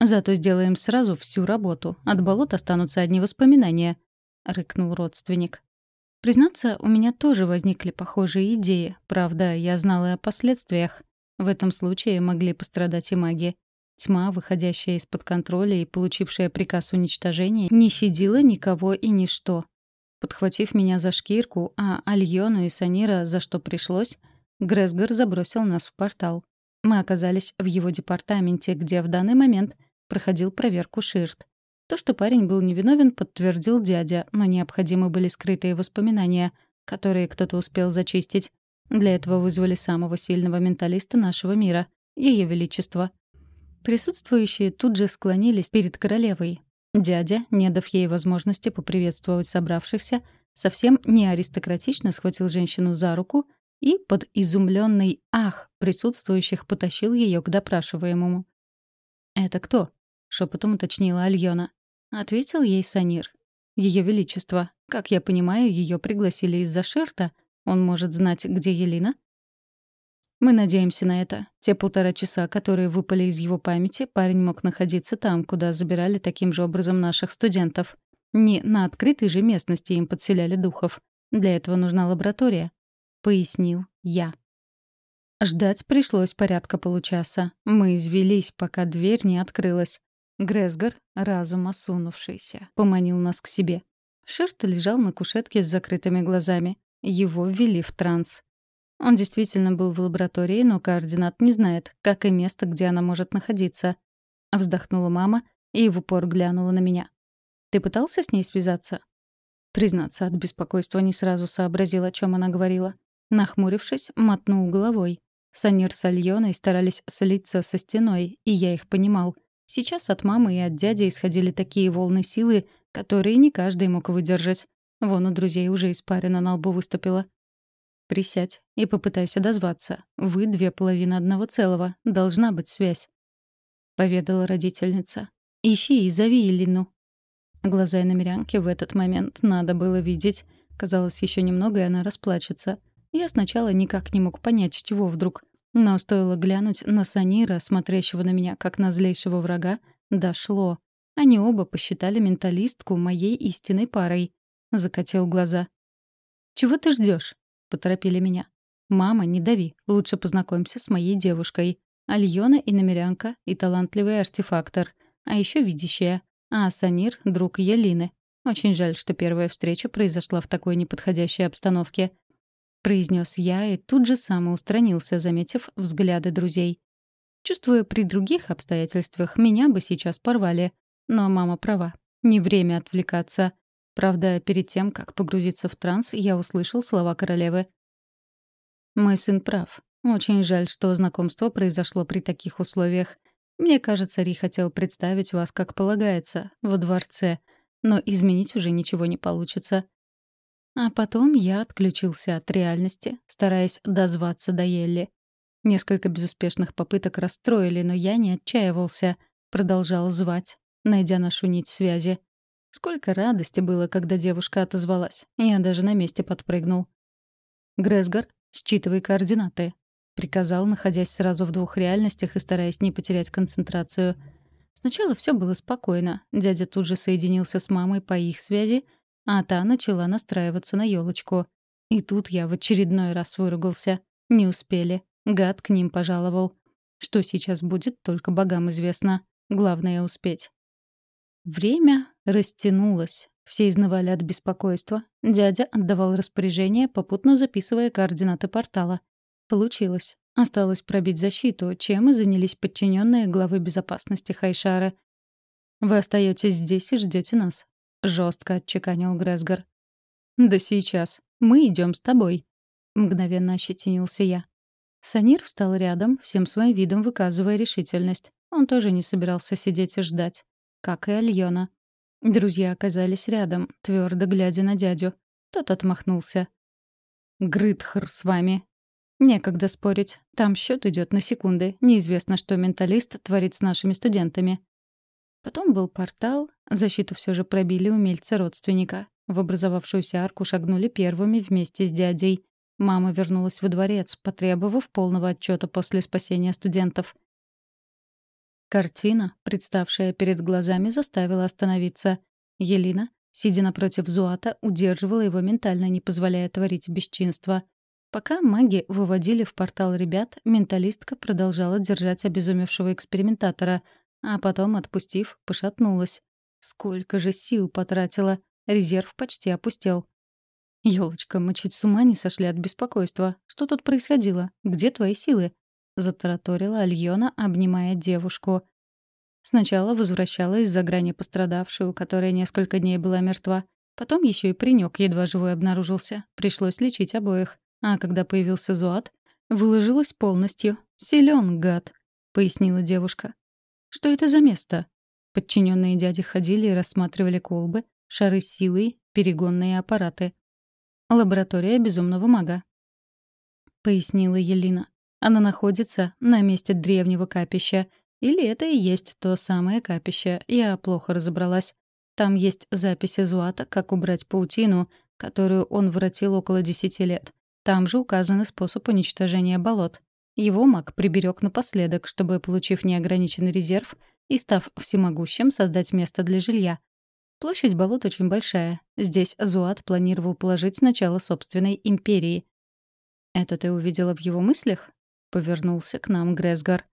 «Зато сделаем сразу всю работу. От болот останутся одни воспоминания», — рыкнул родственник. Признаться, у меня тоже возникли похожие идеи. Правда, я знала о последствиях. В этом случае могли пострадать и маги. Тьма, выходящая из-под контроля и получившая приказ уничтожения, не щадила никого и ничто. Подхватив меня за шкирку, а Альону и Санира за что пришлось, Гресгар забросил нас в портал. Мы оказались в его департаменте, где в данный момент проходил проверку Ширт. То, что парень был невиновен, подтвердил дядя, но необходимы были скрытые воспоминания, которые кто-то успел зачистить. Для этого вызвали самого сильного менталиста нашего мира — Ее Величество. Присутствующие тут же склонились перед королевой. Дядя, не дав ей возможности поприветствовать собравшихся, совсем не аристократично схватил женщину за руку и под изумленный «ах» присутствующих потащил ее к допрашиваемому. «Это кто?» — шепотом уточнила Альона. Ответил ей Санир. Ее Величество, как я понимаю, ее пригласили из-за Шерта. Он может знать, где Елина? Мы надеемся на это. Те полтора часа, которые выпали из его памяти, парень мог находиться там, куда забирали таким же образом наших студентов. Не на открытой же местности им подселяли духов. Для этого нужна лаборатория. Пояснил я. Ждать пришлось порядка получаса. Мы извелись, пока дверь не открылась. Гресгар, разум осунувшийся, поманил нас к себе. Шерт лежал на кушетке с закрытыми глазами. Его ввели в транс. Он действительно был в лаборатории, но координат не знает, как и место, где она может находиться. Вздохнула мама и в упор глянула на меня. «Ты пытался с ней связаться?» Признаться, от беспокойства не сразу сообразил, о чем она говорила. Нахмурившись, мотнул головой. Санир с Альоной старались слиться со стеной, и я их понимал. Сейчас от мамы и от дяди исходили такие волны силы, которые не каждый мог выдержать. Вон у друзей уже испарина на лбу выступила. «Присядь и попытайся дозваться. Вы две половины одного целого. Должна быть связь», — поведала родительница. «Ищи и зови Элину». Глаза иномерянки в этот момент надо было видеть. Казалось, еще немного, и она расплачется. Я сначала никак не мог понять, чего вдруг. Но стоило глянуть на Санира, смотрящего на меня как на злейшего врага, дошло. Они оба посчитали менталистку моей истинной парой. Закатил глаза. «Чего ты ждешь? Поторопили меня. «Мама, не дави. Лучше познакомься с моей девушкой. Альона и намерянка, и талантливый артефактор. А еще видящая. А Санир — друг Ялины. Очень жаль, что первая встреча произошла в такой неподходящей обстановке. Произнес я и тут же самоустранился, заметив взгляды друзей. Чувствуя при других обстоятельствах, меня бы сейчас порвали. Но мама права. Не время отвлекаться. Правда, перед тем, как погрузиться в транс, я услышал слова королевы. «Мой сын прав. Очень жаль, что знакомство произошло при таких условиях. Мне кажется, Ри хотел представить вас, как полагается, во дворце, но изменить уже ничего не получится». А потом я отключился от реальности, стараясь дозваться до Елли. Несколько безуспешных попыток расстроили, но я не отчаивался, продолжал звать, найдя нашу нить связи. Сколько радости было, когда девушка отозвалась. Я даже на месте подпрыгнул. «Гресгар, считывай координаты», — приказал, находясь сразу в двух реальностях и стараясь не потерять концентрацию. Сначала все было спокойно. Дядя тут же соединился с мамой по их связи, а та начала настраиваться на елочку. И тут я в очередной раз выругался. Не успели. Гад к ним пожаловал. Что сейчас будет, только богам известно. Главное — успеть. Время растянулось. Все изнывали от беспокойства. Дядя отдавал распоряжение, попутно записывая координаты портала. Получилось. Осталось пробить защиту, чем и занялись подчиненные главы безопасности Хайшара. «Вы остаетесь здесь и ждете нас», — жестко отчеканил Гресгар. «Да сейчас. Мы идем с тобой», — мгновенно ощетинился я. Санир встал рядом, всем своим видом выказывая решительность. Он тоже не собирался сидеть и ждать как и Альона. Друзья оказались рядом, твердо глядя на дядю. Тот отмахнулся. «Грытхр с вами». «Некогда спорить. Там счет идет на секунды. Неизвестно, что менталист творит с нашими студентами». Потом был портал. Защиту все же пробили умельцы родственника. В образовавшуюся арку шагнули первыми вместе с дядей. Мама вернулась во дворец, потребовав полного отчета после спасения студентов. Картина, представшая перед глазами, заставила остановиться. Елена, сидя напротив Зуата, удерживала его ментально, не позволяя творить бесчинство. Пока маги выводили в портал ребят, менталистка продолжала держать обезумевшего экспериментатора, а потом, отпустив, пошатнулась. Сколько же сил потратила. Резерв почти опустел. «Ёлочка, мы чуть с ума не сошли от беспокойства. Что тут происходило? Где твои силы?» — затараторила Альона, обнимая девушку. Сначала возвращалась за грани пострадавшую, которая несколько дней была мертва. Потом еще и паренек едва живой обнаружился. Пришлось лечить обоих. А когда появился Зуат, выложилась полностью. Силен, гад», — пояснила девушка. «Что это за место?» Подчиненные дяди ходили и рассматривали колбы, шары силы, перегонные аппараты. «Лаборатория безумного мага», — пояснила Елина. Она находится на месте древнего капища. Или это и есть то самое капище. Я плохо разобралась. Там есть записи Зуата, как убрать паутину, которую он воротил около десяти лет. Там же указан способ уничтожения болот. Его маг приберег напоследок, чтобы, получив неограниченный резерв и став всемогущим, создать место для жилья. Площадь болот очень большая. Здесь Зуат планировал положить начало собственной империи. Это ты увидела в его мыслях? Повернулся к нам Гресгар.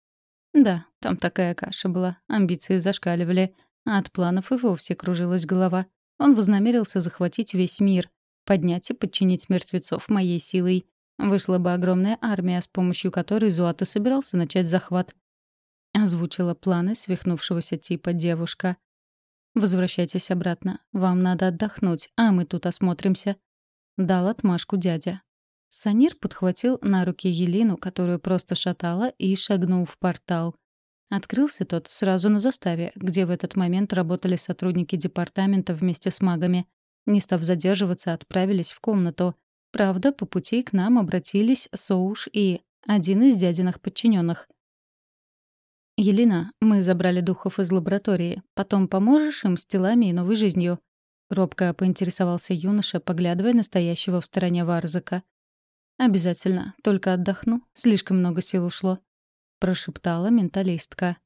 Да, там такая каша была, амбиции зашкаливали, а от планов и вовсе кружилась голова. Он вознамерился захватить весь мир, поднять и подчинить мертвецов моей силой. Вышла бы огромная армия, с помощью которой Зуата собирался начать захват. Озвучила планы свихнувшегося типа девушка. «Возвращайтесь обратно. Вам надо отдохнуть, а мы тут осмотримся». Дал отмашку дядя. Санир подхватил на руки Елину, которую просто шатала, и шагнул в портал. Открылся тот сразу на заставе, где в этот момент работали сотрудники департамента вместе с магами. Не став задерживаться, отправились в комнату. Правда, по пути к нам обратились Соуш и один из дядиных подчиненных. «Елена, мы забрали духов из лаборатории. Потом поможешь им с телами и новой жизнью?» Робко поинтересовался юноша, поглядывая на стоящего в стороне Варзака. «Обязательно. Только отдохну. Слишком много сил ушло», — прошептала менталистка.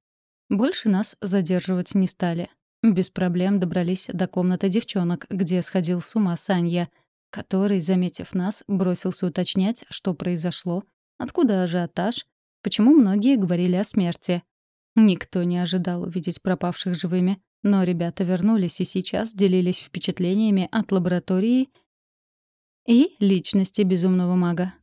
Больше нас задерживать не стали. Без проблем добрались до комнаты девчонок, где сходил с ума Санья, который, заметив нас, бросился уточнять, что произошло, откуда ажиотаж, почему многие говорили о смерти. Никто не ожидал увидеть пропавших живыми, но ребята вернулись и сейчас делились впечатлениями от лаборатории и личности безумного мага.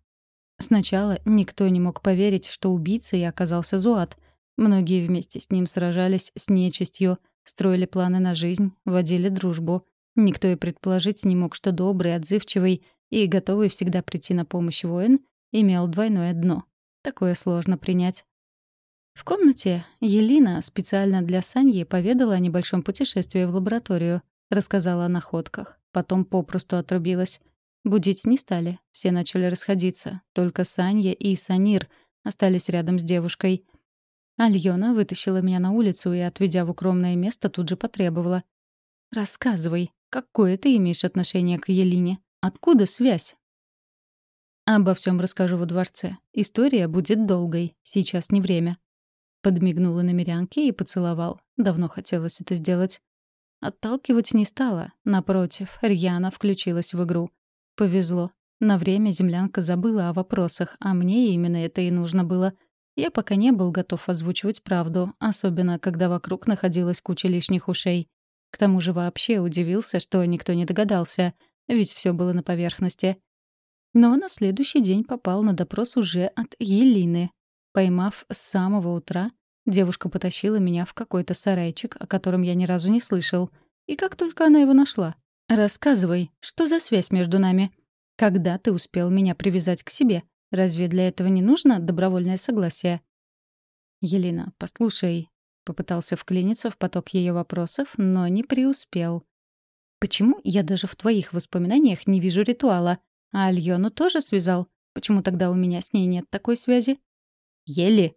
Сначала никто не мог поверить, что убийцей оказался Зуат. Многие вместе с ним сражались с нечистью, строили планы на жизнь, водили дружбу. Никто и предположить не мог, что добрый, отзывчивый и готовый всегда прийти на помощь воин имел двойное дно. Такое сложно принять. В комнате Елина специально для Саньи поведала о небольшом путешествии в лабораторию, рассказала о находках, потом попросту отрубилась. Будить не стали, все начали расходиться, только Санья и Санир остались рядом с девушкой. Альона вытащила меня на улицу и, отведя в укромное место, тут же потребовала. «Рассказывай, какое ты имеешь отношение к Елине? Откуда связь?» «Обо всем расскажу во дворце. История будет долгой, сейчас не время», Подмигнула на мирянке и поцеловал. Давно хотелось это сделать. Отталкивать не стала. Напротив, Рьяна включилась в игру. Повезло. На время землянка забыла о вопросах, а мне именно это и нужно было. Я пока не был готов озвучивать правду, особенно когда вокруг находилась куча лишних ушей. К тому же вообще удивился, что никто не догадался, ведь все было на поверхности. Но на следующий день попал на допрос уже от Елины, Поймав с самого утра, девушка потащила меня в какой-то сарайчик, о котором я ни разу не слышал. И как только она его нашла. «Рассказывай, что за связь между нами? Когда ты успел меня привязать к себе? Разве для этого не нужно добровольное согласие?» «Елена, послушай», — попытался вклиниться в поток ее вопросов, но не преуспел. «Почему я даже в твоих воспоминаниях не вижу ритуала? А Альону тоже связал? Почему тогда у меня с ней нет такой связи?» Ели!»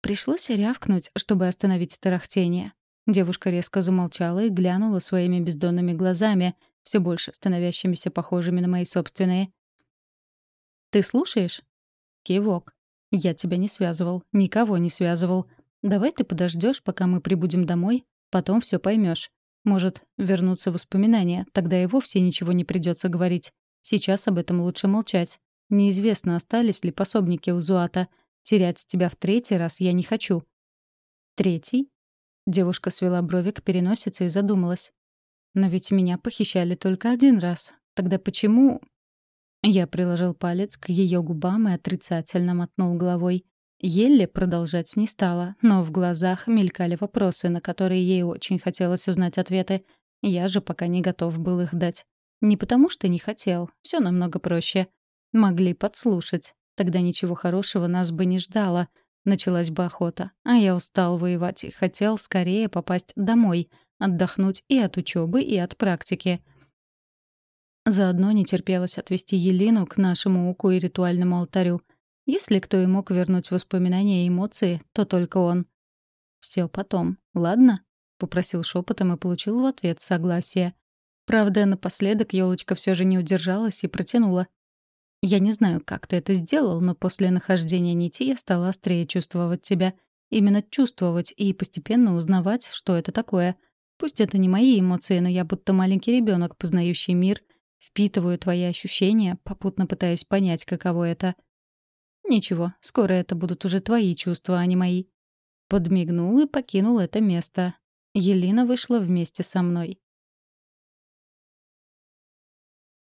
Пришлось рявкнуть, чтобы остановить тарахтение. Девушка резко замолчала и глянула своими бездонными глазами, все больше становящимися похожими на мои собственные. «Ты слушаешь?» Кивок. «Я тебя не связывал, никого не связывал. Давай ты подождешь, пока мы прибудем домой, потом все поймешь. Может, вернутся воспоминания, тогда и вовсе ничего не придется говорить. Сейчас об этом лучше молчать. Неизвестно, остались ли пособники у Зуата — Терять тебя в третий раз я не хочу». «Третий?» Девушка свела брови к переносице и задумалась. «Но ведь меня похищали только один раз. Тогда почему...» Я приложил палец к ее губам и отрицательно мотнул головой. Еле продолжать не стала, но в глазах мелькали вопросы, на которые ей очень хотелось узнать ответы. Я же пока не готов был их дать. Не потому что не хотел, все намного проще. Могли подслушать. Тогда ничего хорошего нас бы не ждало. Началась бы охота. А я устал воевать и хотел скорее попасть домой, отдохнуть и от учебы, и от практики. Заодно не терпелось отвести Елину к нашему уку и ритуальному алтарю. Если кто и мог вернуть воспоминания и эмоции, то только он. Все потом, ладно?» — попросил шепотом и получил в ответ согласие. Правда, напоследок елочка все же не удержалась и протянула. Я не знаю, как ты это сделал, но после нахождения нити я стала острее чувствовать тебя. Именно чувствовать и постепенно узнавать, что это такое. Пусть это не мои эмоции, но я будто маленький ребенок, познающий мир, впитываю твои ощущения, попутно пытаясь понять, каково это. Ничего, скоро это будут уже твои чувства, а не мои. Подмигнул и покинул это место. Елена вышла вместе со мной.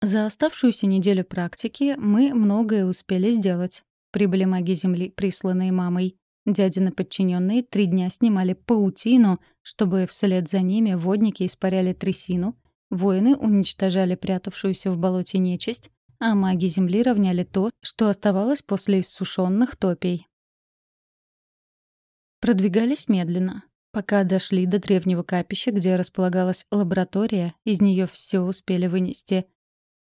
За оставшуюся неделю практики мы многое успели сделать. Прибыли маги Земли, присланные мамой. Дядины подчиненные три дня снимали паутину, чтобы вслед за ними водники испаряли трясину, воины уничтожали прятавшуюся в болоте нечисть, а маги Земли равняли то, что оставалось после иссушенных топей. Продвигались медленно. Пока дошли до древнего капища, где располагалась лаборатория, из нее все успели вынести.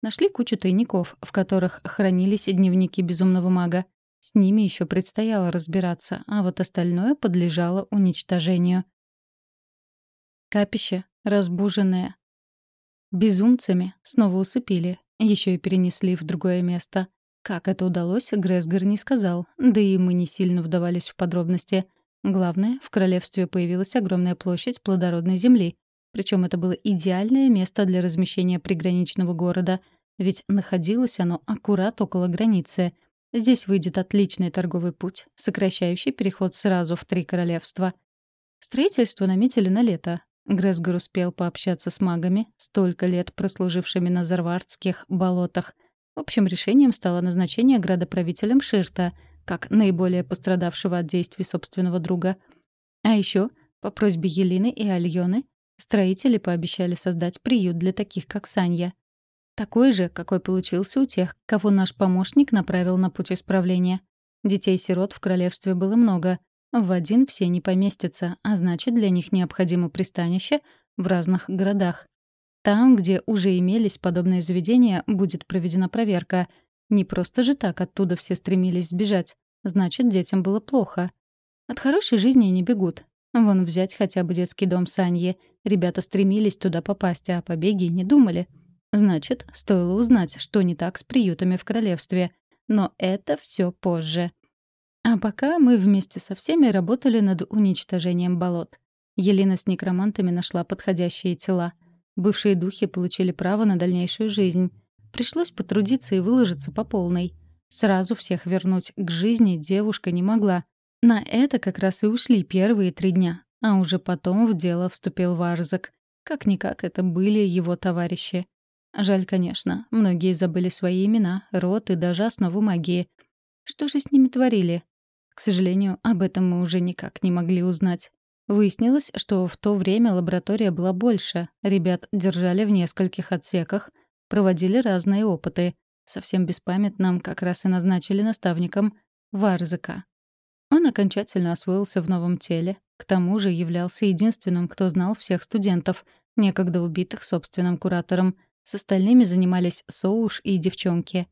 Нашли кучу тайников, в которых хранились дневники безумного мага. С ними еще предстояло разбираться, а вот остальное подлежало уничтожению. Капище, разбуженное безумцами, снова усыпили, еще и перенесли в другое место. Как это удалось, Гресгар не сказал, да и мы не сильно вдавались в подробности. Главное, в королевстве появилась огромная площадь плодородной земли. Причем это было идеальное место для размещения приграничного города, ведь находилось оно аккурат около границы. Здесь выйдет отличный торговый путь, сокращающий переход сразу в три королевства. Строительство наметили на лето, Гресгор успел пообщаться с магами, столько лет прослужившими на Зарвардских болотах. Общим решением стало назначение градоправителем Ширта, как наиболее пострадавшего от действий собственного друга. А еще, по просьбе Елины и Альоны, строители пообещали создать приют для таких, как Санья. Такой же, какой получился у тех, кого наш помощник направил на путь исправления. Детей-сирот в королевстве было много, в один все не поместятся, а значит, для них необходимо пристанище в разных городах. Там, где уже имелись подобные заведения, будет проведена проверка. Не просто же так оттуда все стремились сбежать. Значит, детям было плохо. От хорошей жизни не бегут. Вон взять хотя бы детский дом Саньи. Ребята стремились туда попасть, а о побеге не думали. Значит, стоило узнать, что не так с приютами в королевстве. Но это все позже. А пока мы вместе со всеми работали над уничтожением болот. Елена с некромантами нашла подходящие тела. Бывшие духи получили право на дальнейшую жизнь. Пришлось потрудиться и выложиться по полной. Сразу всех вернуть к жизни девушка не могла. На это как раз и ушли первые три дня. А уже потом в дело вступил Варзак. Как-никак это были его товарищи. Жаль, конечно, многие забыли свои имена, род и даже основу магии. Что же с ними творили? К сожалению, об этом мы уже никак не могли узнать. Выяснилось, что в то время лаборатория была больше, ребят держали в нескольких отсеках, проводили разные опыты. Совсем беспамятным как раз и назначили наставником Варзака. Он окончательно освоился в новом теле, к тому же являлся единственным, кто знал всех студентов, некогда убитых собственным куратором. С остальными занимались Соуш и девчонки.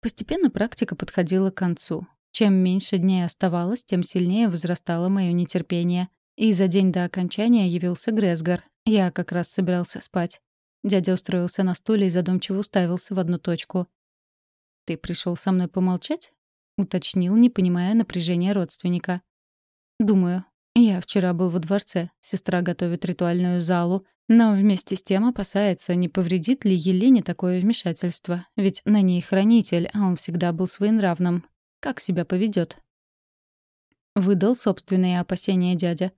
Постепенно практика подходила к концу. Чем меньше дней оставалось, тем сильнее возрастало мое нетерпение. И за день до окончания явился Гресгар. Я как раз собирался спать. Дядя устроился на стуле и задумчиво уставился в одну точку. «Ты пришел со мной помолчать?» — уточнил, не понимая напряжения родственника. «Думаю. Я вчера был во дворце. Сестра готовит ритуальную залу, но вместе с тем опасается, не повредит ли Елене такое вмешательство. Ведь на ней хранитель, а он всегда был своенравным. Как себя поведет? Выдал собственные опасения дядя.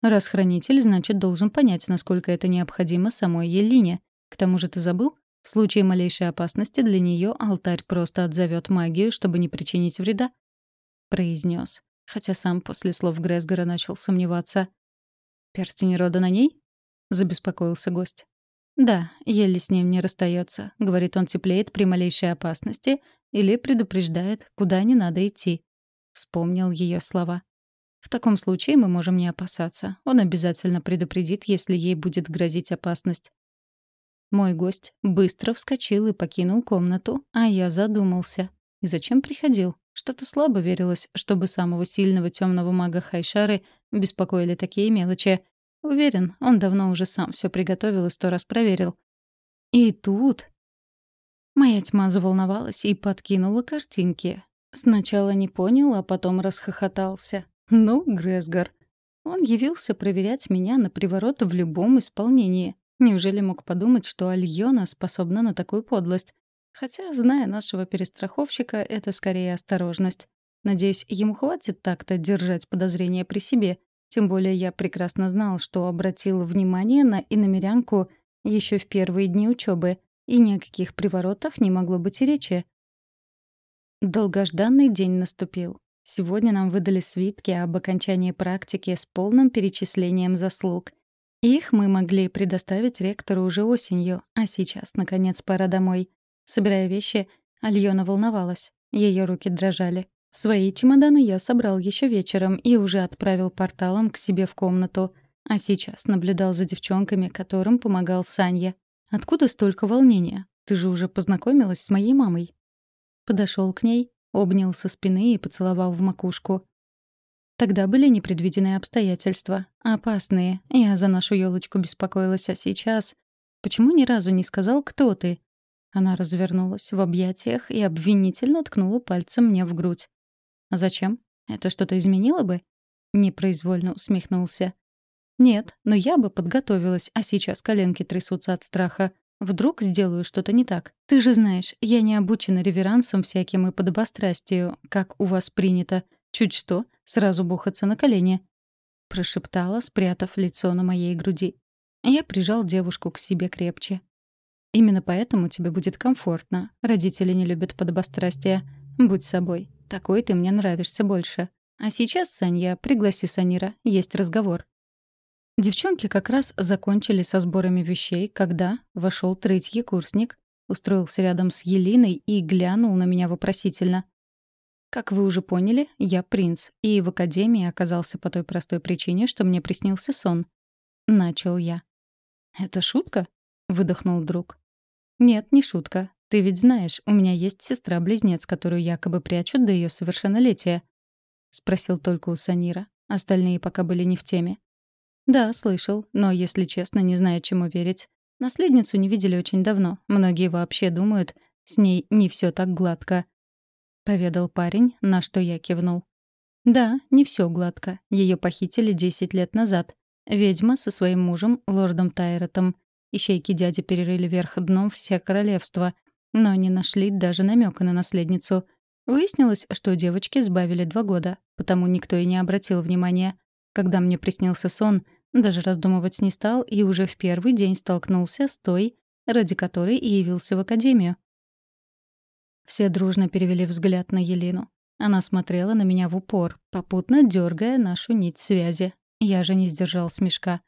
Раз хранитель, значит, должен понять, насколько это необходимо самой Елине. К тому же ты забыл? В случае малейшей опасности для нее алтарь просто отзовет магию, чтобы не причинить вреда. Произнес, хотя сам после слов Гресгора начал сомневаться. «Перстень рода на ней?» — забеспокоился гость. «Да, еле с ним не расстается. Говорит, он теплеет при малейшей опасности или предупреждает, куда не надо идти. Вспомнил ее слова. В таком случае мы можем не опасаться. Он обязательно предупредит, если ей будет грозить опасность. Мой гость быстро вскочил и покинул комнату, а я задумался. И зачем приходил? Что-то слабо верилось, чтобы самого сильного темного мага Хайшары беспокоили такие мелочи. Уверен, он давно уже сам все приготовил и сто раз проверил. И тут Моя тьма заволновалась и подкинула картинки. Сначала не понял, а потом расхохотался. Ну, Гресгар. Он явился проверять меня на приворот в любом исполнении. Неужели мог подумать, что Альона способна на такую подлость? Хотя, зная нашего перестраховщика, это скорее осторожность. Надеюсь, ему хватит так-то держать подозрения при себе. Тем более я прекрасно знал, что обратил внимание на иномерянку еще в первые дни учебы и ни о каких приворотах не могло быть и речи. Долгожданный день наступил. Сегодня нам выдали свитки об окончании практики с полным перечислением заслуг. Их мы могли предоставить ректору уже осенью, а сейчас, наконец, пора домой. Собирая вещи, Альона волновалась. Ее руки дрожали. Свои чемоданы я собрал еще вечером и уже отправил порталом к себе в комнату. А сейчас наблюдал за девчонками, которым помогал Санья. «Откуда столько волнения? Ты же уже познакомилась с моей мамой». Подошел к ней, обнял со спины и поцеловал в макушку. Тогда были непредвиденные обстоятельства. Опасные. Я за нашу елочку беспокоилась, а сейчас... Почему ни разу не сказал, кто ты? Она развернулась в объятиях и обвинительно ткнула пальцем мне в грудь. «А зачем? Это что-то изменило бы?» Непроизвольно усмехнулся. «Нет, но я бы подготовилась, а сейчас коленки трясутся от страха. Вдруг сделаю что-то не так. Ты же знаешь, я не обучена реверансам всяким и подобострастию, как у вас принято. Чуть что, сразу бухаться на колени». Прошептала, спрятав лицо на моей груди. Я прижал девушку к себе крепче. Именно поэтому тебе будет комфортно. Родители не любят подобострастия. Будь собой. Такой ты мне нравишься больше. А сейчас, Саня, пригласи Санира. Есть разговор. Девчонки как раз закончили со сборами вещей, когда вошел третий курсник, устроился рядом с Елиной и глянул на меня вопросительно. Как вы уже поняли, я принц, и в академии оказался по той простой причине, что мне приснился сон. Начал я. «Это шутка?» — выдохнул друг. «Нет, не шутка. Ты ведь знаешь, у меня есть сестра-близнец, которую якобы прячут до ее совершеннолетия». Спросил только у Санира. Остальные пока были не в теме. «Да, слышал, но, если честно, не знаю, чему верить. Наследницу не видели очень давно. Многие вообще думают, с ней не все так гладко». Поведал парень, на что я кивнул. «Да, не все гладко. Ее похитили 10 лет назад. Ведьма со своим мужем, лордом Тайротом. Ищейки дяди перерыли вверх дном все королевства, но не нашли даже намека на наследницу. Выяснилось, что девочки сбавили два года, потому никто и не обратил внимания. Когда мне приснился сон, даже раздумывать не стал и уже в первый день столкнулся с той, ради которой и явился в академию. Все дружно перевели взгляд на Елену. Она смотрела на меня в упор, попутно дергая нашу нить связи. Я же не сдержал смешка.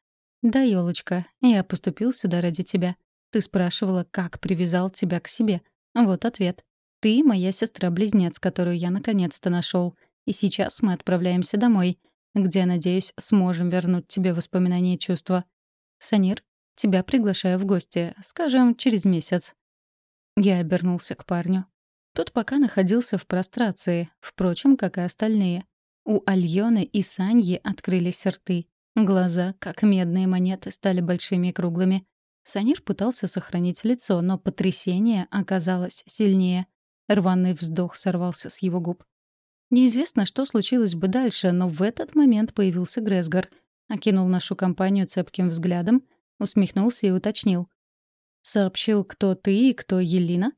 «Да, елочка, я поступил сюда ради тебя. Ты спрашивала, как привязал тебя к себе. Вот ответ. Ты — моя сестра-близнец, которую я наконец-то нашел. И сейчас мы отправляемся домой, где, надеюсь, сможем вернуть тебе воспоминания и чувства. Санир, тебя приглашаю в гости, скажем, через месяц». Я обернулся к парню. Тот пока находился в прострации, впрочем, как и остальные. У Альоны и Саньи открылись рты. Глаза, как медные монеты, стали большими и круглыми. Санир пытался сохранить лицо, но потрясение оказалось сильнее. Рваный вздох сорвался с его губ. Неизвестно, что случилось бы дальше, но в этот момент появился Гресгар. Окинул нашу компанию цепким взглядом, усмехнулся и уточнил. «Сообщил, кто ты и кто Елина?»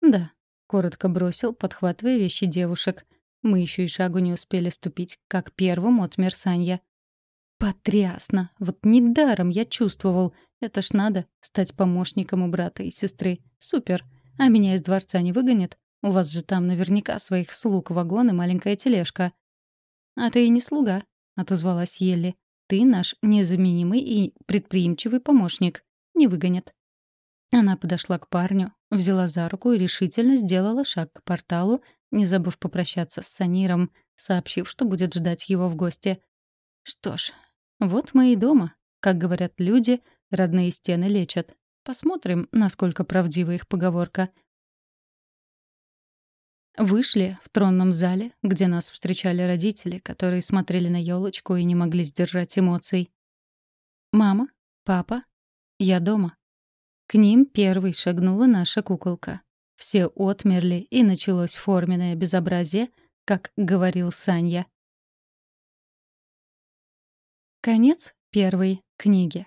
«Да», — коротко бросил, подхватывая вещи девушек. Мы еще и шагу не успели ступить, как первым отмер Санья. Потрясно! Вот недаром я чувствовал. Это ж надо стать помощником у брата и сестры. Супер! А меня из дворца не выгонят? У вас же там наверняка своих слуг вагон и маленькая тележка. А ты и не слуга, — отозвалась Елли. Ты наш незаменимый и предприимчивый помощник. Не выгонят. Она подошла к парню, взяла за руку и решительно сделала шаг к порталу, не забыв попрощаться с Саниром, сообщив, что будет ждать его в гости. Что ж, вот мы и дома. Как говорят люди, родные стены лечат. Посмотрим, насколько правдива их поговорка. Вышли в тронном зале, где нас встречали родители, которые смотрели на елочку и не могли сдержать эмоций. «Мама? Папа? Я дома». К ним первой шагнула наша куколка. Все отмерли, и началось форменное безобразие, как говорил Саня. Конец первой книги.